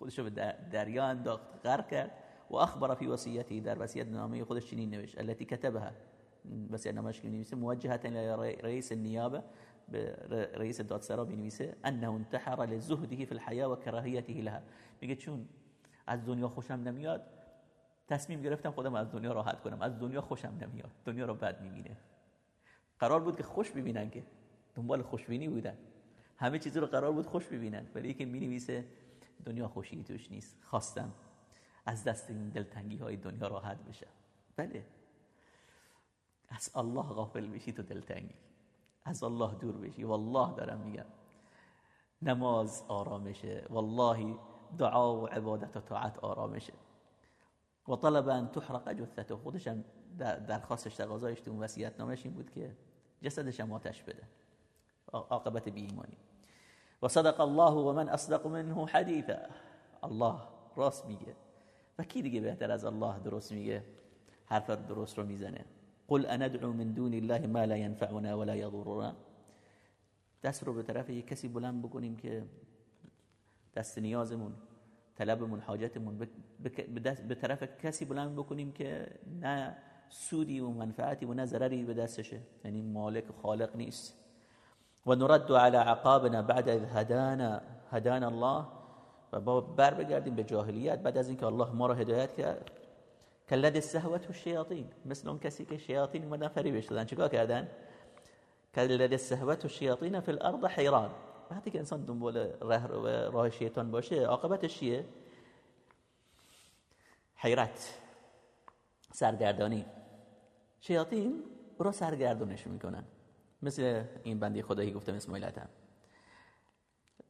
A: خودش رو به دریا انداخت غرق کرد و اخبر فی وصیتی در وصیت نامه خودش چنین نوشت التي كتبها وصیت نامش نویسه موجهه رئیس النیابه به رئیس دادسرا بنویسه انه انتحر لزهده فی الحياه و کراهیته لها. میگه چون از دنیا خوشم نمیاد تصمیم گرفتم خودم از دنیا راحت کنم. از دنیا خوشم نمیاد دنیا رو بد می‌بینه. قرار بود که خوش ببینن که دنبال خوشبینی بودن. همه چیزی رو قرار بود خوش ببینن ولی که می‌نویسه دنیا خوشی توش نیست. خواستم از دست این دلتنگی های دنیا راحت بشه. بله. از الله غافل بشی تو دلتنگی. از الله دور بشی. والله دارم میگم. نماز آرامشه. والله دعا و عبادت و طاعت آرامشه. و طلب ان تحرق جثته. خودش هم درخواستش تقاضایش تو وصیت نامش این بود که جسدش هم آتش بده. عاقبت بی و صدق الله و من اصدق منه حدیثا الله راست میگه. و کی دیگه بهتر از الله درست میگه؟ حرف درست رو می‌زنه. قل اندعو من دون الله ما لا ينفعنا ولا يضرنا. دست رو به طرف یک کسی بلند بکنیم که دست نیازمون طلبمون حاجتمون به طرف کسی بلند بکنیم که نه سودی و منفعتی و نه ضرری به دستشه. یعنی مالک خالق نیست. و نرد على عقابنا بعد اذ هدانا هدانا الله. و بر بگردیم به جاهلیت. بعد از اینکه الله ما را هدایت کرد. کلد السهوت و شیاطین مثل اون کسی که شیاطین اومدن فریبش دادن. چیکار کردن؟ کلد السهوت و شیاطین فی الارض حیران. وقتی که انسان دنبال راه, راه شیطان باشه عاقبتش چیه؟ حیرت. سرگردانی. شیاطین رو سرگردونش می‌کنن. مثل این بندی خدایی گفتم اسماعیل هم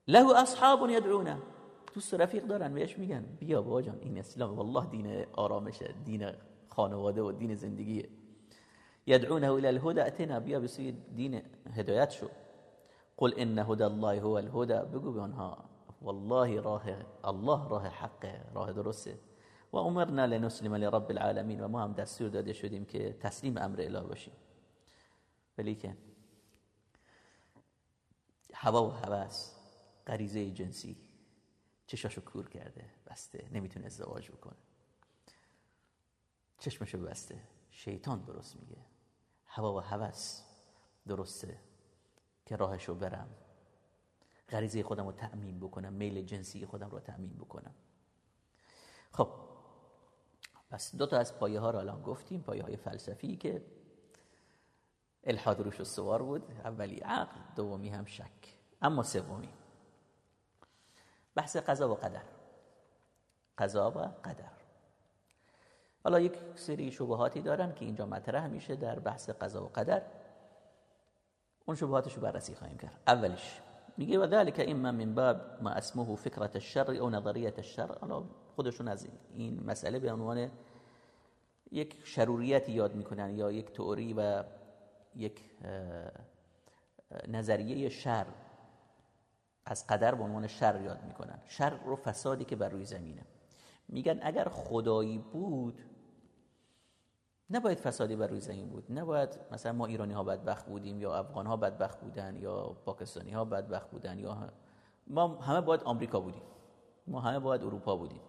A: له اصحاب یدعونه دوست رفیق دارن بهش میگن. بیا بابا جان این اسلام والله دین آرامشه دین خانواده و دین زندگیه یدعونه الى الهدى اتنا بیا بسوی دین هدایت شو. قل ان هدى الله هو الهدى. بگو به والله راه الله راه حقه راه درسته. و امرنا لنسلم لرب العالمین. و ما هم دستور داده شدیم که تسلیم امر اله باشیم. ولیکن هوا و هوس غریزه جنسی. چشاشو کور کرده بسته. نمی‌تونه ازدواج بکنه. چشمشو بسته. شیطان درست میگه. هوا و هوس درسته که راهشو برم. غریزه خودم رو تأمین بکنم. میل جنسی خودم رو تأمین بکنم. خب پس دو تا از پایه ها رو الان گفتیم. پایه های فلسفی که الحاد روش سوار بود؟ اولی عقل دومی هم شک. اما سومی. بحث قضا و قدر. قضا و قدر. حالا یک سری شبهاتی دارن که اینجا مطرح میشه در بحث قضا و قدر. اون شبهاتش رو بررسی خواهیم کرد. اولیش. میگه و ذلك اما من باب ما اسمه فکرت الشر او نظریت الشر. حالا خودشون از این مسئله به عنوان یک شروریتی یاد می‌کنن یا یک تئوری و یک نظریه شر از قدر به عنوان شر یاد می‌کنن. شر رو فسادی که بر روی زمینه. میگن اگر خدایی بود نباید فسادی بر روی زمین بود. نباید مثلا ما ایرانی ها بدبخت بودیم یا افغان ها بدبخت بودن یا پاکستانی ها بدبخت بودن یا ما همه باید آمریکا بودیم. ما همه باید اروپا بودیم.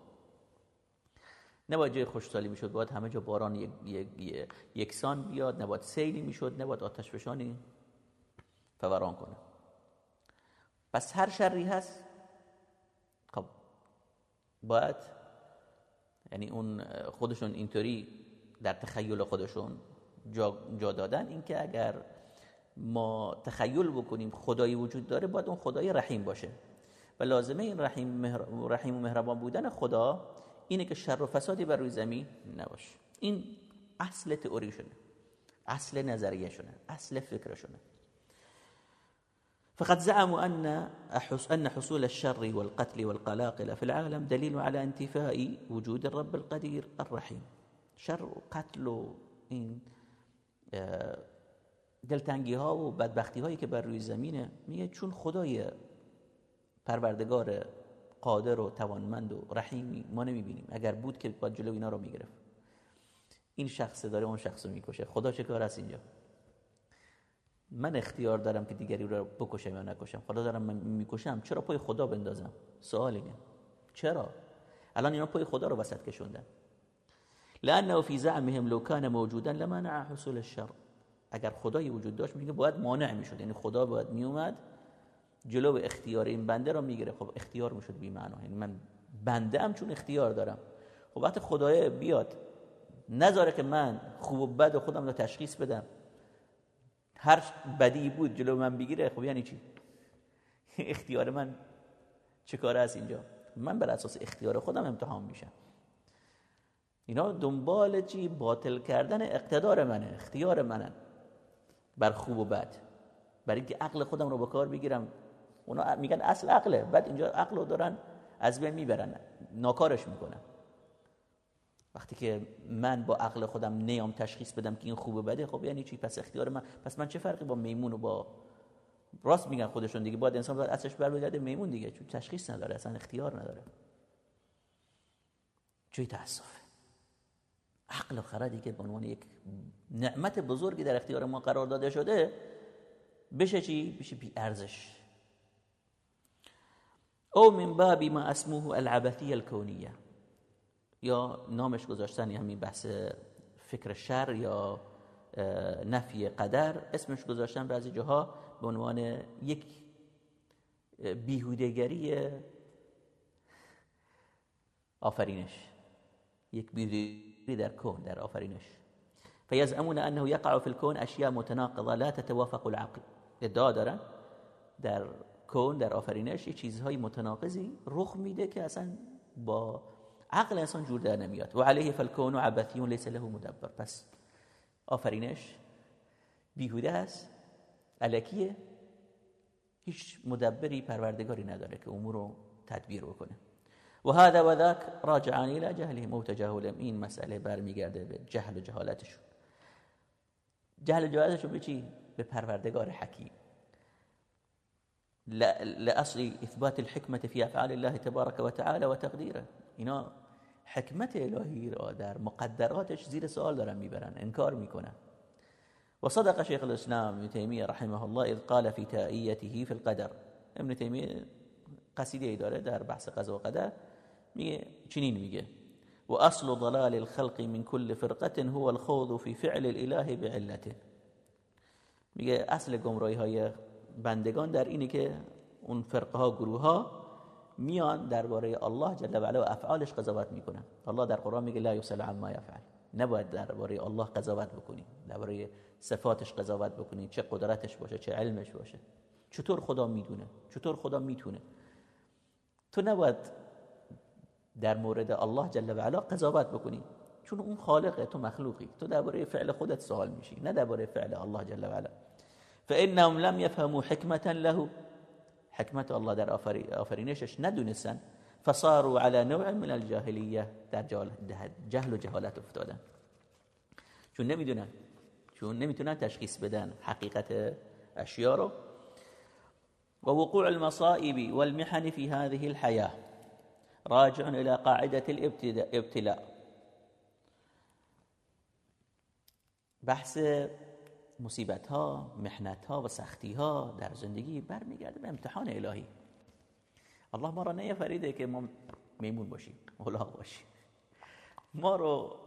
A: نباید جای خوشحالی می‌شد باید همه جا باران یک، یک، یکسان بیاد نباید سیلی می‌شد نباید آتش فشانی فوران کنه. پس هر شری هست. خب باید یعنی اون خودشون اینطوری در تخیل خودشون جا, جا دادن اینکه اگر ما تخیل بکنیم خدایی وجود داره باید اون خدای رحیم باشه. و لازمه این رحیم, رحیم و مهربان بودن خدا اینه که شر و فسادی بر روی زمین نباشه. این اصل تئوریشونه. اصل نظریهشونه. اصل فکرشونه. فقد زعموا أن أن حصول الشر والقتل والقلاقل في العالم دليل على انتفاء وجود الرب القدير الرحيم. شر و قتل و این دلتنگی ها و بدبختی هایی که بر روی زمینه میگه چون خدای پروردگار قادر و توانمند و رحیمی ما نمی‌بینیم. اگر بود که با جلو اینا رو می‌گرفت. این شخص داره اون شخص رو می‌کشه. خدا چه کار است اینجا؟ من اختیار دارم که دیگری رو بکشم یا نکشم. خدا دارم من می‌کشم. چرا پای خدا بندازم؟ سوال اینه. چرا؟ الان اینا پای خدا رو وسط کشوندن. لانه فی زعمهم لو کان موجودا لمنع حصول الشر. اگر خدایی وجود داشت میگه باید مانع می‌شد. یعنی خدا باید میومد جلو اختیار این بنده رو می‌گیره. خب اختیار می‌شد بی معنا یعنی من بنده ام چون اختیار دارم. خب وقتی خدای بیاد نذاره که من خوب و بد خودم رو تشخیص بدم. هر بدی بود جلو من بگیره خب یعنی چی؟ (laughs) اختیار من چه کاره است اینجا؟ من بر اساس اختیار خودم امتحان میشم. اینا دنبال چی؟ باطل کردن اقتدار منه اختیار منه بر خوب و بد. برای اینکه عقل خودم رو به کار بگیرم. اونا میگن اصل عقله. بعد اینجا عقل رو دارن از بین می‌برن. ناکارش می‌کنن. وقتی که من با عقل خودم نیام تشخیص بدم که این خوبه بده خب یعنی چی؟ پس اختیار من پس من چه فرقی با میمون و با راست میگن خودشون دیگه؟ باید انسان باید اصلش بر میمون دیگه. چون تشخیص نداره اصلا اختیار نداره. چوی تاسفه عقل و خردی که به عنوان یک نعمت بزرگی در اختیار ما قرار داده شده بشه چی؟ بشه بی ارزش. او من بابی ما اسمه العبثیه الکونیه. یا نامش گذاشتن همین بحث فکر شر یا نفی قدر اسمش گذاشتن بعضی جاها به عنوان یک بیهودگری آفرینش. یک بیهودگری در کون در آفرینش. فیزعمون انه یقع فی الكون اشیاء متناقضه لا تتوافق العقل. ادعا دارن در کون در آفرینش یه چیزهای متناقضی رخ میده که اصلا با عقل انسان جور در نمیاد. و علیه فالکون عبثی لیس له مدبر. پس آفرینش بیهوده است علکیه هیچ مدبری پروردگاری نداره که امور رو تدبیر بکنه. و هذا و ذاک راجعان الى جهلهم. و تجاهلهم این مسئله برمیگرده به جهل و جهالتشون. جهل و جهالتشون به چی؟ به پروردگار حکیم. لأصل إثبات الحكمة في أفعال الله تبارك وتعالى وتقديره. اینا حکمت الهی را در مقدراتش زیر سوال دارن میبرن انکار میکنن. و صدق شیخ الاسلام ابن تیمیه رحمه الله اذ قال في تائیته في القدر. ابن تیمیه قصیده ای داره در بحث قضا و قدر میگه چنین ضلال الخلق من كل فرقة هو الخوض في فعل الإله بعلته. میگه اصل گمراهی های بندگان در اینه که اون فرقه ها گروه ها میان درباره الله جل و علا و افعالش قضاوت می‌کنن. الله در قرآن میگه لا یسأل عما یفعل. نباید درباره الله قضاوت بکنیم درباره صفاتش قضاوت بکنیم چه قدرتش باشه چه علمش باشه. چطور خدا می‌دونه؟ چطور خدا می‌تونه؟ تو نباید در مورد الله جل و علا قضاوت بکنی. چون اون خالقه تو مخلوقی. تو درباره فعل خودت سوال میشی نه درباره فعل الله جل و علا. فإنهم لم يفهموا حکمتا له. حکمت الله در آفرینشش ندونستن فصاروا على نوع من الجاهلیه در جهل و جهالت افتادن. چون نمیدونن چون نمیتونن تشخیص بدن حقیقت اشیا رو. ووقوع المصائب والمحن في هذه الحياة راجع إلى قاعدة الابتلاء بحث مصیبت ها محنت ها و سختی ها در زندگی برمیگرده به امتحان الهی. الله ما را نیفریده که ما میمون باشیم اولاغ باشیم. ما رو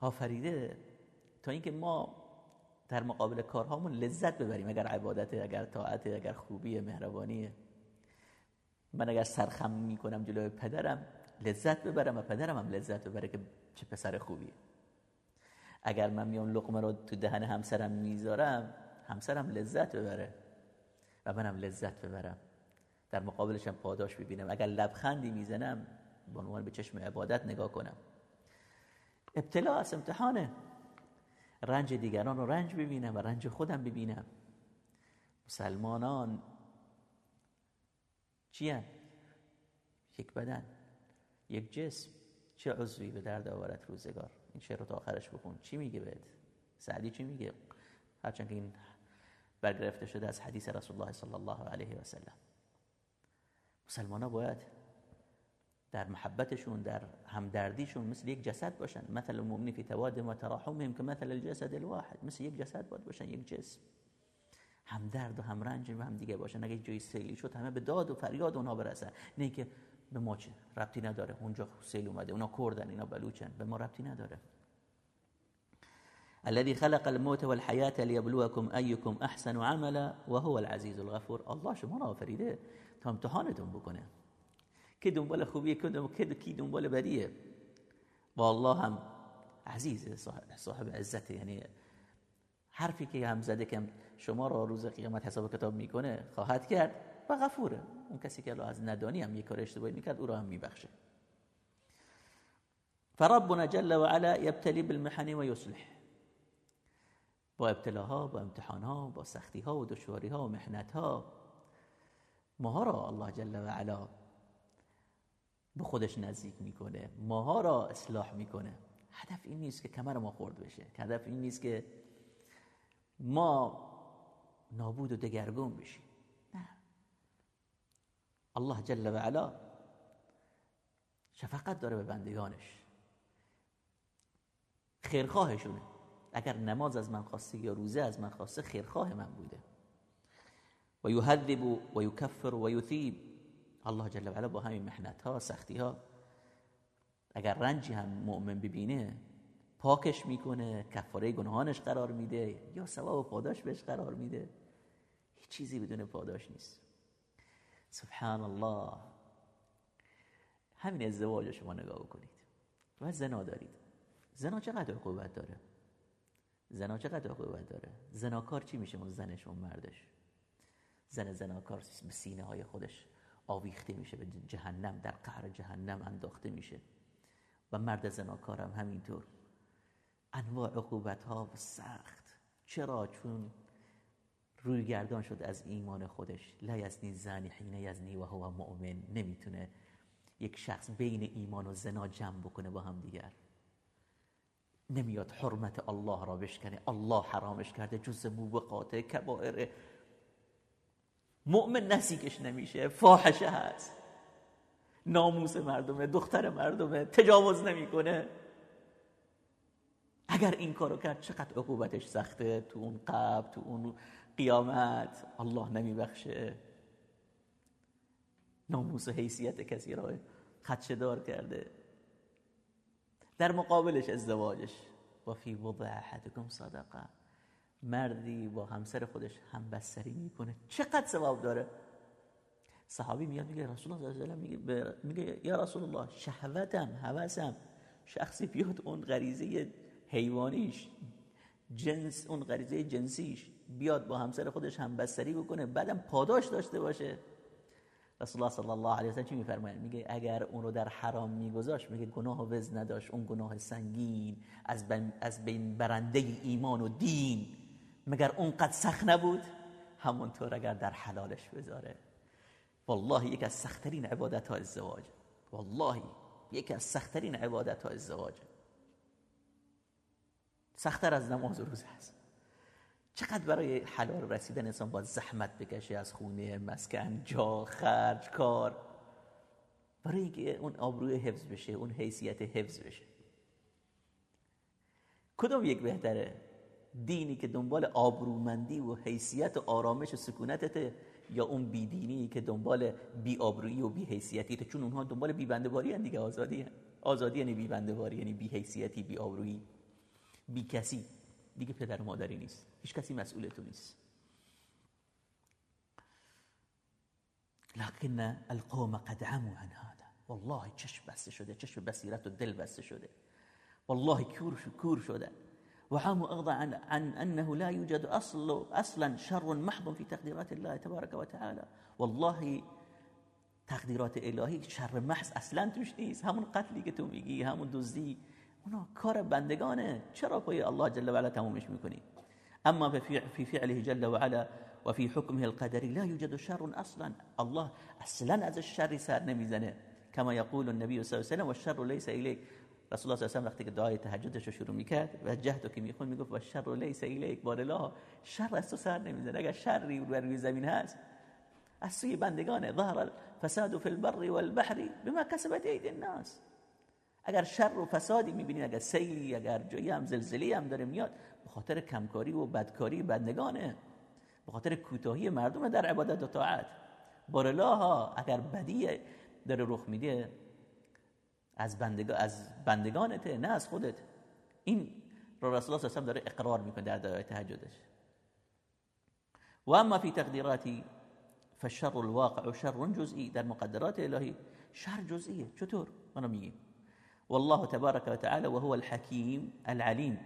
A: آفریده تا اینکه ما در مقابل کارهامون لذت ببریم. اگر عبادت اگر طاعت اگر خوبی مهربانی. من اگر سرخم می‌کنم جلوی پدرم لذت ببرم و پدرم هم لذت ببره که چه پسر خوبیه. اگر من میام لقمه رو تو دهن همسرم می‌ذارم همسرم لذت ببره و منم لذت ببرم. در مقابلشم پاداش ببینم اگر لبخندی می‌زنم به عنوان به چشم عبادت نگاه کنم. ابتلا از امتحانه رنج دیگران رو رنج ببینم و رنج خودم ببینم. مسلمانان چی یک بدن یک جسم. چه عضوی به درد آورد روزگار؟ این شعر رو تا آخرش بخون. چی میگه بهت؟ سعدی چی میگه؟ هرچند که این برگرفته شده از حدیث رسول الله صلی الله علیه و سلم. مسلمان ها باید در محبتشون در همدردیشون مثل یک جسد باشن. مثل المؤمن فی توادم و تراحمهم که مثل الجسد الواحد. مثل یک جسد باید باشن یک جسم. همدرد و همرنج و هم دیگه باشن. اگه جایی سیلی شد همه به داد و فریاد اونها برسن. نه که به ما چه؟ ربطی نداره. اونجا سیل اومده. اونا کردن اینا بلوچن. به ما ربطی نداره. الذي خلق الموت والحياة ليبلوكم أيكم أحسن عملا وهو العزيز الغفور. الله شما را آفریده. تا امتحانتون بکنه. که دنبال خوبیه که کی دنبال بدیه؟ با الله هم عزیز صاحب عزت یعنی حرفی که هم زده که شما را روز قیامت حساب کتاب می‌کنه خواهد کرد. و غفوره. اون کسی که از ندانی هم یک کار اشتباهی می‌کرد او را هم میبخشه. فربنا جل و علا یبتلی بالمحن و یصلح. با ابتلاها با امتحانها با سختیها و دشواریها و محنتها ماها را الله جل و علا به خودش نزدیک می‌کنه. ماها را اصلاح می‌کنه. هدف این نیست که کمر ما خورد بشه. هدف این نیست که ما نابود و دگرگون بشیم. الله جل و علا شفقت داره به بندگانش. خیرخواهشونه. اگر نماز از من خواسته یا روزه از من خواسته خیرخواه من بوده. و یهذب و یکفر و یثیب. الله جل و علا با همین محنت ها سختی ها اگر رنجی هم مؤمن ببینه پاکش می‌کنه کفاره گناهانش قرار میده یا ثواب و پاداش بهش قرار میده هیچ چیزی بدون پاداش نیست. سبحان الله. همین ازدواج شما نگاه کنید. و زنا دارید. زنا چقدر عقوبت داره؟ زنا چقدر عقوبت داره؟ زناکار چی میشه اون زنش اون مردش؟ زن زناکار به سینه های خودش آویخته میشه به جهنم در قهر جهنم انداخته میشه. و مرد زناکارم همینطور. انواع عقوبت ها سخت. چرا؟ چون روی گردان شد از ایمان خودش. لا یزنی زنی حین یزنی و هو مؤمن. نمی‌تونه یک شخص بین ایمان و زنا جمع بکنه با هم دیگر. نمیاد حرمت الله را بشکنه. الله حرامش کرده. جز موبقات کبائر. مؤمن نزدیکش نمیشه. فاحشه هست. ناموس مردمه. دختر مردمه. تجاوز نمی‌کنه. اگر این کارو کرد چقدر عقوبتش سخته؟ تو اون قبل تو اون قیامت. الله نمیبخشه. ناموس و حیثیت کسی را خدشه دار کرده. در مقابلش ازدواجش. و فی وضع احدکم صدقه. مردی با همسر خودش همبستری می‌کنه. چقدر ثواب داره؟ صحابی میاد میگه رسول الله صلی الله علیه میگه میگه یا رسول الله شهوتم هوسم شخصی بیاد اون غریزه حیوانیش جنس اون غریزه جنسیش. بیاد با همسر خودش هم بستری بکنه بعدم پاداش داشته باشه. رسول الله صلی الله علیه و چی میفرماید؟ میگه اگر اون رو در حرام میگذاشت میگه گناه وز نداشت اون گناه سنگین از از بین برنده ایمان و دین. مگر اونقدر سخت نبود؟ همونطور اگر در حلالش بذاره. والله یکی از سختترین عبادت ها ازدواج والله یکی از سختترین عبادت ها ازدواج سختتر از نماز روزه هست چقدر برای حلال رسیدن انسان باید زحمت بکشه از خونه مسکن جا خرج کار؟ برای اینکه اون آبروی حفظ بشه اون حیثیت حفظ بشه. کدوم یک بهتره؟ دینی که دنبال آبرومندی و حیثیت و آرامش و سکونتته یا اون بیدینی که دنبال بی آبرویی و بی حیثیتی چون اونها دنبال بی بنده‌واری دیگه آزادی هن. آزادی یعنی بی بنده‌واری یعنی بی حیثیتی بی آبرویی بی کسی دیگه پدر و مادری نیست. هیچ کسی مسئول تو نیست. لكن القوم قد عموا عن هذا. والله چشم بسته شده چشم بصیرت و دل بسته شده. والله کور کور شده. وعاموا أيضا عن, عن أنه لا يوجد أصل أصلا شر محض في تقديرات الله تبارك وتعالى. والله تقدیرات الهی شر محض اصلا توش نیست. همون قتلی که تو میگی همون دزدی اونا کار بندگانه. چرا پای الله جل وعلا تمومش میکنی؟ اما في فعله جل وعلا وفي حكمه القدري لا يوجد شر أصلا. الله أصلا از الشر سر نمیزنه. كما يقول النبي صلى الله عليه وسلم والشر ليس اليك رسول الله صلی الله علیه و وقتی که دعای تهجدش رو شروع میکرد و جهدو که میخون میگفت و شر لیس الیک. بار الله شر از تو سر نمیزنه. اگر شری بر روی زمین هست از سوی بندگانه ظهر الفساد فی البر والبحر بما کسبت اید الناس. اگر شر و فسادی می‌بینید اگر سیلی اگر جایی هم زلزله هم داره میاد به خاطر کمکاری و بدکاری بندگانه. به خاطر کوتاهی مردم در عبادت و طاعت. بار الله اگر بدی داره رخ میده از بندگان از بندگانته نه از خودت. این رو رسول الله صلی داره اقرار می‌کنه در دعای تهجدش. و اما فی تقدیراتی فشر الواقع و شر جزئی. در مقدرات الهی شر جزئیه. چطور؟ منو میگیم والله تبارك وتعالى وهو الحكيم العليم.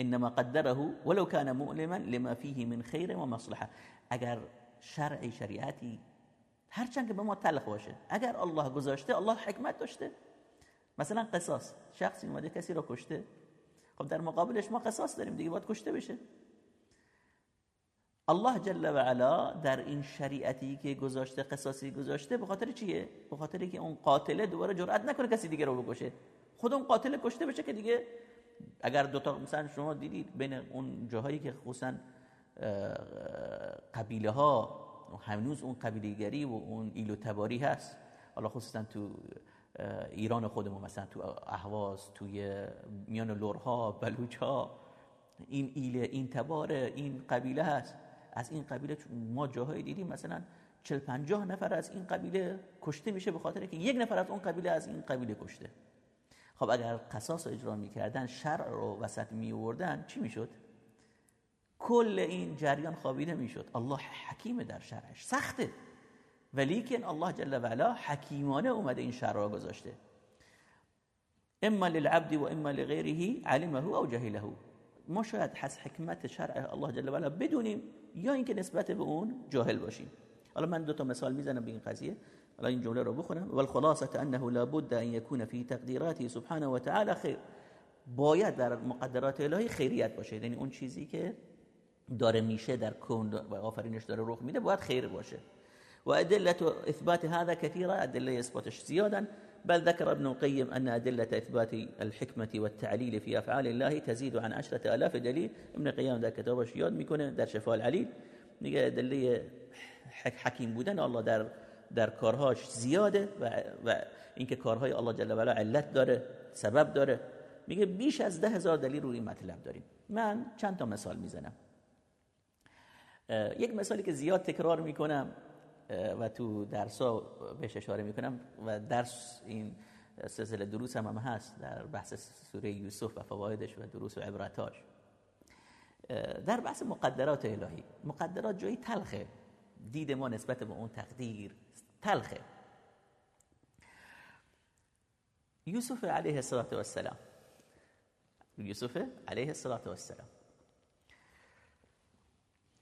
A: إنما قدره ولو كان مؤلما لما فيه من خير ومصلحة. اگر شرع شریعتی هرچند که به ما تلخ باشه. اگر الله گذاشته الله حکمت داشته. مثلا قصاص. شخصی اومده کسی را کشته. خب در مقابلش ما قصاص داریم دیگه باید کشته بشه. الله جل و علا در این شریعتی که گذاشته قصاصی گذاشته به خاطر چیه؟ به خاطر که اون قاتله دوباره جرئت نکنه کسی دیگه رو بکشه. خود اون قاتل کشته بشه که دیگه اگر دو تا مثلا شما دیدید بین اون جاهایی که خصوصا قبیله ها هنوز اون قبیلهگری و اون ایل و تباری هست. حالا خصوصا تو ایران خودمون مثلا تو اهواز توی میان لورها بلوچ ها این ایل این تبار این قبیله هست. از این قبیله ما جاهایی دیدیم مثلا چل پنجاه نفر از این قبیله کشته میشه به خاطر که یک نفر از اون قبیله از این قبیله کشته. خب اگر قصاص اجرا می‌کردن شرع رو وسط میوردن چی می‌شد؟ کل این جریان خوابیده می‌شد. الله حکیم در شرعش. سخته. ولیکن الله جل و علا حکیمانه اومده این شرع را گذاشته. اما للعبد و اما لغیره علمه او جهله. ما شاید حس حکمت شرع الله جل و علا بدونیم یا اینکه نسبت به اون جاهل باشیم. حالا من دو تا مثال می‌زنم به این قضیه. حالا این جمله رو بخونم. والخلاصه انه لابد ان يكون في تقديراته سبحانه وتعالى خیر باید در مقدرات الهی خیریت باشه. یعنی اون چیزی که داره میشه در کون و آفرینش داره رخ میده باید خیر باشه. و ادله اثبات هذا كثيره ادله اثباتش زیادا بل ذكر ابن القيم أن أدلة إثبات الحكمة والتعليل في أفعال الله تزيد عن عشرة آلاف دليل. ابن القيم در کتابش یاد می‌کنه در شفاء العلیل میگه ادله حکیم بودن الله در در کارهاش زیاده و, و اینکه کارهای الله جل و علا علت داره سبب داره. میگه بیش از ده هزار دلیل روی مطلب داریم. من چند تا مثال می‌زنم. یک مثالی که زیاد تکرار می‌کنم. و تو درسا بهش اشاره می‌کنم و درس این سلسله دروس هم, هم هست در بحث سوره یوسف و فوایدش و دروس و عبرتاش. در بحث مقدرات الهی مقدرات جایی تلخه. دید ما نسبت به اون تقدیر تلخه. یوسف علیه السلام یوسف علیه السلام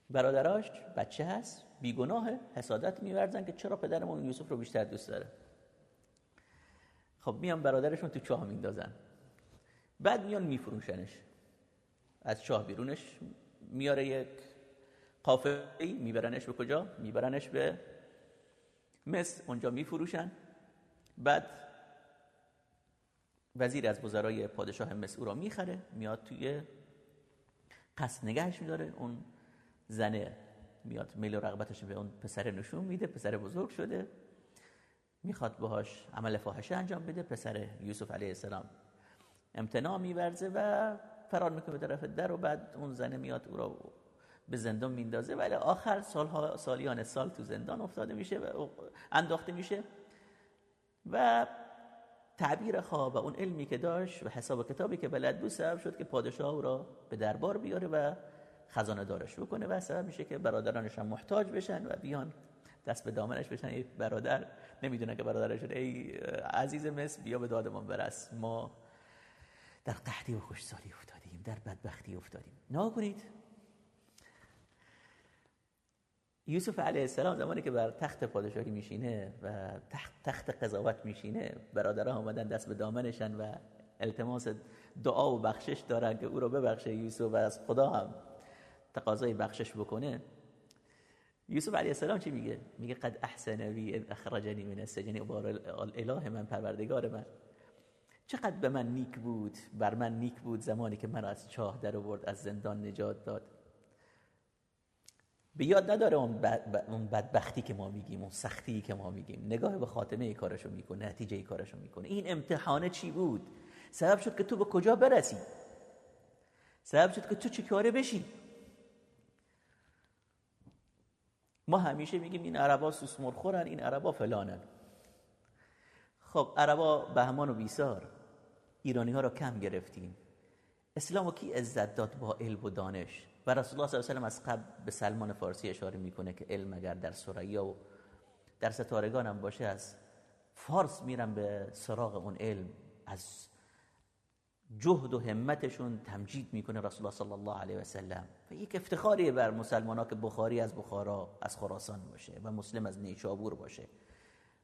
A: برادراش بچه هست. بیگناه حسادت میورزن که چرا پدرمون یوسف رو بیشتر دوست داره. خب میان برادرشون تو چاه میندازن. بعد میان میفروشنش. از چاه بیرونش میاره یک قافله میبرنش به کجا؟ میبرنش به مصر. اونجا میفروشن. بعد وزیر از وزرای پادشاه مصر او را می‌خره میاد توی قصد نگهش میداره. اون زنه میاد میل و رغبتش به اون پسر نشون میده پسر بزرگ شده. می‌خواد باهاش عمل فاحشه انجام بده پسر یوسف علیه السلام امتناع میورزه و فرار می‌کنه به طرف در و بعد اون زنه میاد او را به زندان میندازه. ولی آخر سالها سالیان سال تو زندان افتاده میشه و انداخته میشه و تعبیر خواب و اون علمی که داشت و حساب کتابی که بلد بود سبب شد که پادشاه او را به دربار بیاره و خزانه دارش بکنه و سبب میشه که برادرانش هم محتاج بشن و بیان دست به دامنش بشن ای برادر نمی‌دونه که برادرش ای عزیز مصر بیا به دادمان برس. ما در قحطی و خوشسالی افتادیم در بدبختی افتادیم. نه کنید. یوسف علیه السلام زمانی که بر تخت پادشاهی میشینه و تخت, تخت قضاوت میشینه برادرها آمدن دست به دامنشن و التماس دعا و بخشش دارن که او رو ببخشه یوسف و از خدا هم تقاضای بخشش بکنه. یوسف علیه السلام چی میگه؟ میگه قد احسن اذ اخرجنی من السجن بار اله من پروردگار من. چقدر به من نیک بود بر من نیک بود زمانی که من از چاه در آورد از زندان نجات داد. به یاد نداره اون, اون بدبختی که ما میگیم اون سختی که ما میگیم. نگاه به خاتمه ای کارشو می‌کنه نتیجه ای کارشو می‌کنه. این امتحانه چی بود؟ سبب شد که تو به کجا برسی؟ سبب شد که تو چه کاره بشی؟ ما همیشه میگیم این عربا سوسمر خورن این عربا فلانن. خب عربا بهمان و بیسار ایرانی ها را کم گرفتیم. اسلام کی عزت داد با علم و دانش؟ و رسول الله صلی الله علیه و از قبل به سلمان فارسی اشاره می‌کنه که علم اگر در سریا و در ستارگان هم باشه از فارس میرن به سراغ اون علم از جهد و همتشون تمجید می‌کنه رسول الله صلی الله علیه و سلم. و یک افتخاری بر مسلمان ها که بخاری از بخارا از خراسان باشه و مسلم از نیشابور باشه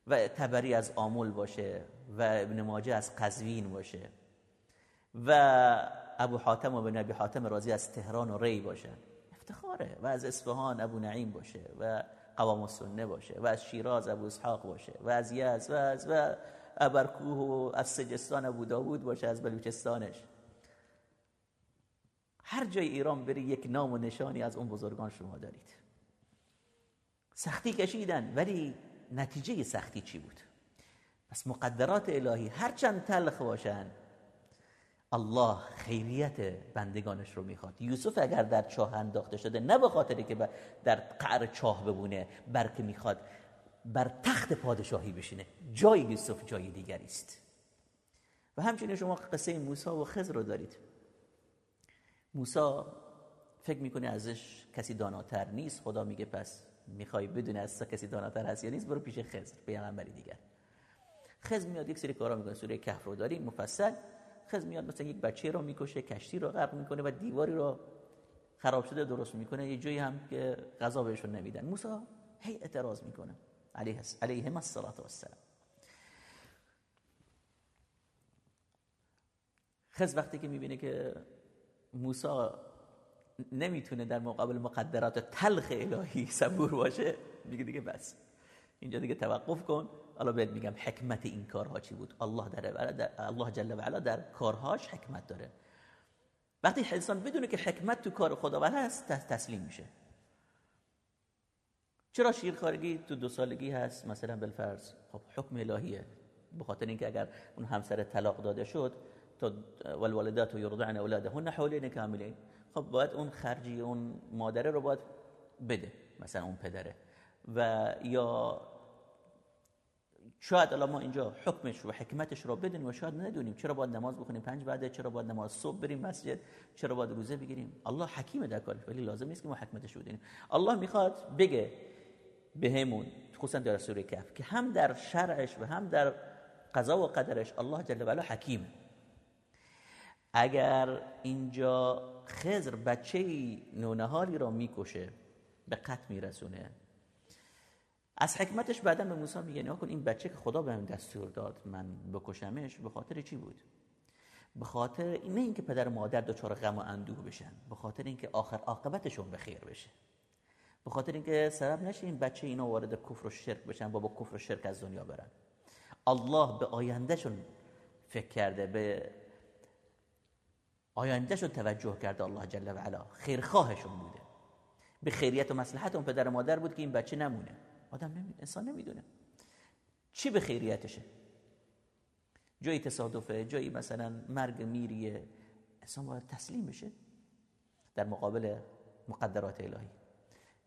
A: و تبری از آمول باشه و ابن ماجه از قزوین باشه و ابو حاتم و ابن ابی حاتم رازی از تهران و ری باشه. افتخاره و از اصفهان ابو نعیم باشه و قوام السنه باشه و از شیراز ابو اسحاق باشه و از یزد و از و ابرکوه و از سجستان ابو داوود باشه از بلوچستانش. هر جای ایران بری یک نام و نشانی از اون بزرگان شما دارید. سختی کشیدن ولی نتیجه سختی چی بود؟ پس مقدرات الهی هرچند تلخ باشن الله خیریت بندگانش رو می‌خواد. یوسف اگر در چاه انداخته شده نه به خاطری که در قعر چاه ببونه بلکه می‌خواد بر تخت پادشاهی بشینه. جای یوسف جای دیگری است. و همچنین شما قصه موسی و خضر رو دارید. موسی فکر می‌کنه ازش کسی داناتر نیست. خدا میگه پس می‌خوای بدون از کسی داناتر هست یا نیست؟ برو پیش خضر پیغمبری دیگر. خضر میاد یک سری کارا می‌کنه. سوره کهف رو داریم مفصل. خضر میاد مثلا یک بچه رو می‌کشه کشتی رو غرق می‌کنه و دیواری رو خراب شده درست می‌کنه. یه جایی هم که غذا بهشون نمیدن. موسی هی اعتراض می‌کنه. علیه علیهم الصلاه والسلام. خز وقتی که می‌بینه که موسی نمی‌تونه در مقابل مقدرات تلخ الهی صبور باشه میگه دیگه بس. اینجا دیگه توقف کن. حالا بهت میگم حکمت این کارها چی بود؟ الله در الله جل و علا در کارهاش حکمت داره. وقتی انسان بدونه که حکمت تو کار خداوند هست تسلیم میشه. چرا شیرخارگی تو دو سالگی هست؟ مثلا بالفرض خب حکم الهیه. به خاطر اینکه اگر اون همسر طلاق داده شد تو والوالدات یرضعن اولادهن حولین کاملین. خب باید اون خرجی اون مادره رو باید بده مثلا اون پدره. و یا شاید الان ما اینجا حکمش و حکمتش رو بدونیم و شاید ندونیم. چرا باید نماز بخونیم پنج بعده چرا باید نماز صبح بریم مسجد؟ چرا باید روزه بگیریم؟ الله حکیم در کارش ولی لازم نیست که ما حکمتش رو بدونیم. الله می‌خواد بگه بهمون خصوصا در سوره کهف که هم در شرعش و هم در قضا و قدرش الله جل و علا حکیمه اگر اینجا خضر بچه نونهالی را می‌کشه به قتل میرسونه. از حکمتش بعدا به موسی میگه نیا کن این بچه که خدا بهم دستور داد من بکشمش به خاطر چی بود؟ به خاطر نه اینکه پدر و مادر دچار غم و اندوه بشن به خاطر اینکه آخر عاقبتشون به خیر بشه. به خاطر اینکه سبب نشه این بچه اینا وارد کفر و شرک بشن با با کفر و شرک از دنیا برن. الله به آیندهشون فکر کرده به آیندهشون توجه کرده الله جل و علا. خیرخواهشون بوده. به خیریت و مصلحت اون پدر و مادر بود که این بچه نمونه. آدم نمی... انسان نمی‌دونه. چی به خیریتشه؟ جایی تصادفه جایی مثلا مرگ میریه. انسان باید تسلیم بشه در مقابل مقدرات الهی.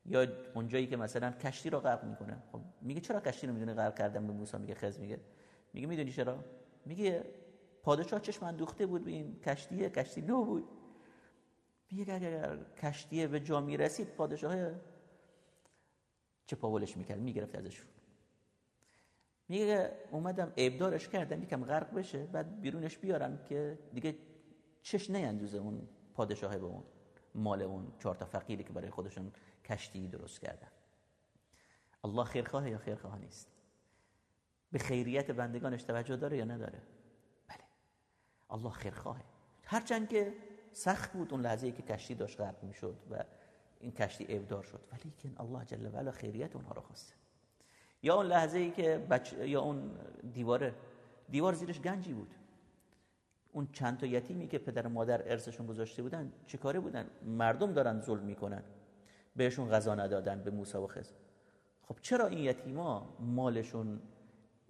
A: یا اونجایی که مثلا کشتی رو غرق می‌کنه. خب میگه چرا کشتی رو می‌دونه غرق کردن به موسی؟ میگه خز میگه. میگه می‌دونی چرا؟ میگه پادشاه چشم اندوخته بود به این کشتیه کشتی نو بود. میگه اگر کشتی به جا می‌رسید پادشاه چه پاولش می‌کرد؟ می‌گرفت ازشون میگه اومدم ابدارش کردم یکم غرق بشه بعد بیرونش بیارم که دیگه چش نیندوزه اون پادشاه به اون. مال اون چهار تا فقیری که برای خودشون کشتی درست کردن. الله خیرخواه یا خیرخواه نیست؟ به خیریت بندگانش توجه داره یا نداره؟ بله. الله خیرخواهه هرچند که سخت بود اون لحظه که کشتی داشت غرق می‌شد و این کشتی ابدار شد. ولی که الله جل و علا خیریت اونها رو خواسته. یا اون لحظه ای که بچه یا اون دیواره. دیوار زیرش گنجی بود. اون چند تا یتیمی که پدر و مادر ارثشون گذاشته بودن چیکاره بودن؟ مردم دارن ظلم می‌کنن. بهشون غذا ندادن به موسی و خضر. خب چرا این یتیما مالشون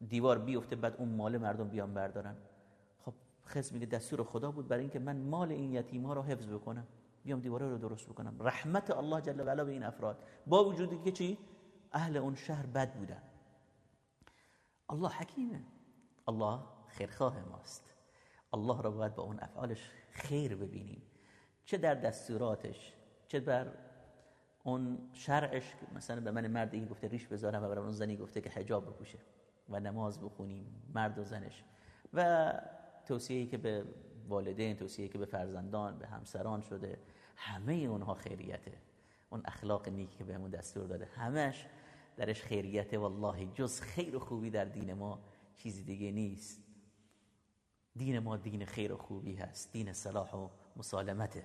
A: دیوار بیفته بعد اون مال مردم بیان بردارن؟ خب خضر میگه دستور خدا بود برای اینکه من مال این یتیما رو حفظ بکنم. بیام دیواره رو درست بکنم. رحمت الله جل و علا به این افراد. با وجودی که چی؟ اهل اون شهر بد بودن. الله حکیمه. الله خیرخواه ماست. الله را باید با اون افعالش خیر ببینیم. چه در دستوراتش چه بر اون شرعش. مثلا به من مردی گفته ریش بذارم و برای اون زنی گفته که حجاب بپوشه و نماز بخونیم مرد و زنش. و توصیه‌ای که به والدین توصیه که به فرزندان به همسران شده. همه اونها خیریته. اون اخلاق نیکی که بهمون دستور داده. همش درش خیریته. والله جز خیر و خوبی در دین ما چیزی دیگه نیست. دین ما دین خیر و خوبی هست. دین صلاح و مسالمته.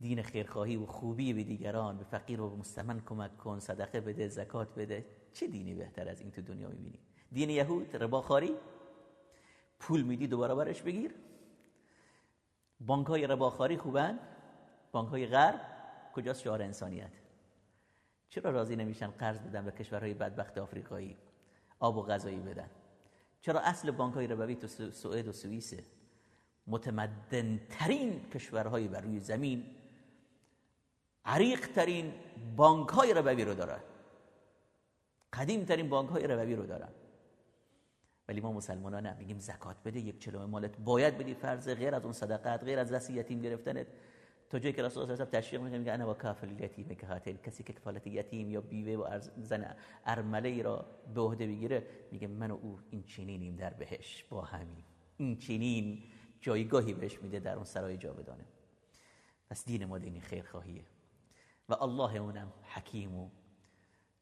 A: دین خیرخواهی و خوبی به دیگران به فقیر و مستمن کمک کن صدقه بده زکات بده. چه دینی بهتر از این تو دنیا می‌بینی؟ دین یهود رباخاری؟ پول میدی دوباره برش بگیر. بانک های رباخاری خوبن؟ بانک های غرب؟ کجاست شعار انسانیت؟ چرا راضی نمیشن قرض بدن به کشورهای بدبخت آفریقایی آب و غذایی بدن؟ چرا اصل بانک های ربوی تو سوئد و سوئیس متمدن ترین کشورهای بر روی زمین عریق ترین بانک های ربوی رو دارن. قدیم ترین بانک های ربوی رو دارن. ولی ما مسلمان ها نه میگیم زکات بده یک چلومه مالت باید بدی فرض غیر از اون صدقات غیر از دست یتیم گرفتنت. تا جایی که رسول الله تشویق می‌کنه میگه انا و کافل الیتیم که هاتین کسی که کفالت یتیم یا بیوه و زن ارمله ای را به عهده بگیره. میگه من و او این چنینیم در بهش با همین. این چنین جایگاهی بهش میده در اون سرای جاودانه. پس دین ما دین خیرخواهیه. و الله اونم حکیم و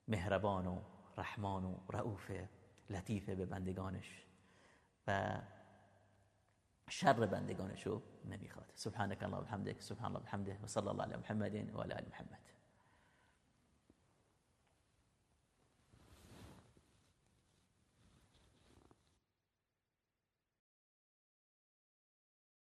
A: مهربان و رحمان و رؤوفه لطیفه به بندگانش. و شر بندگانشو نمیخواد سبحانك الله و بحمدك سبحان الله و بحمده و صلی الله علی محمد و علی محمد.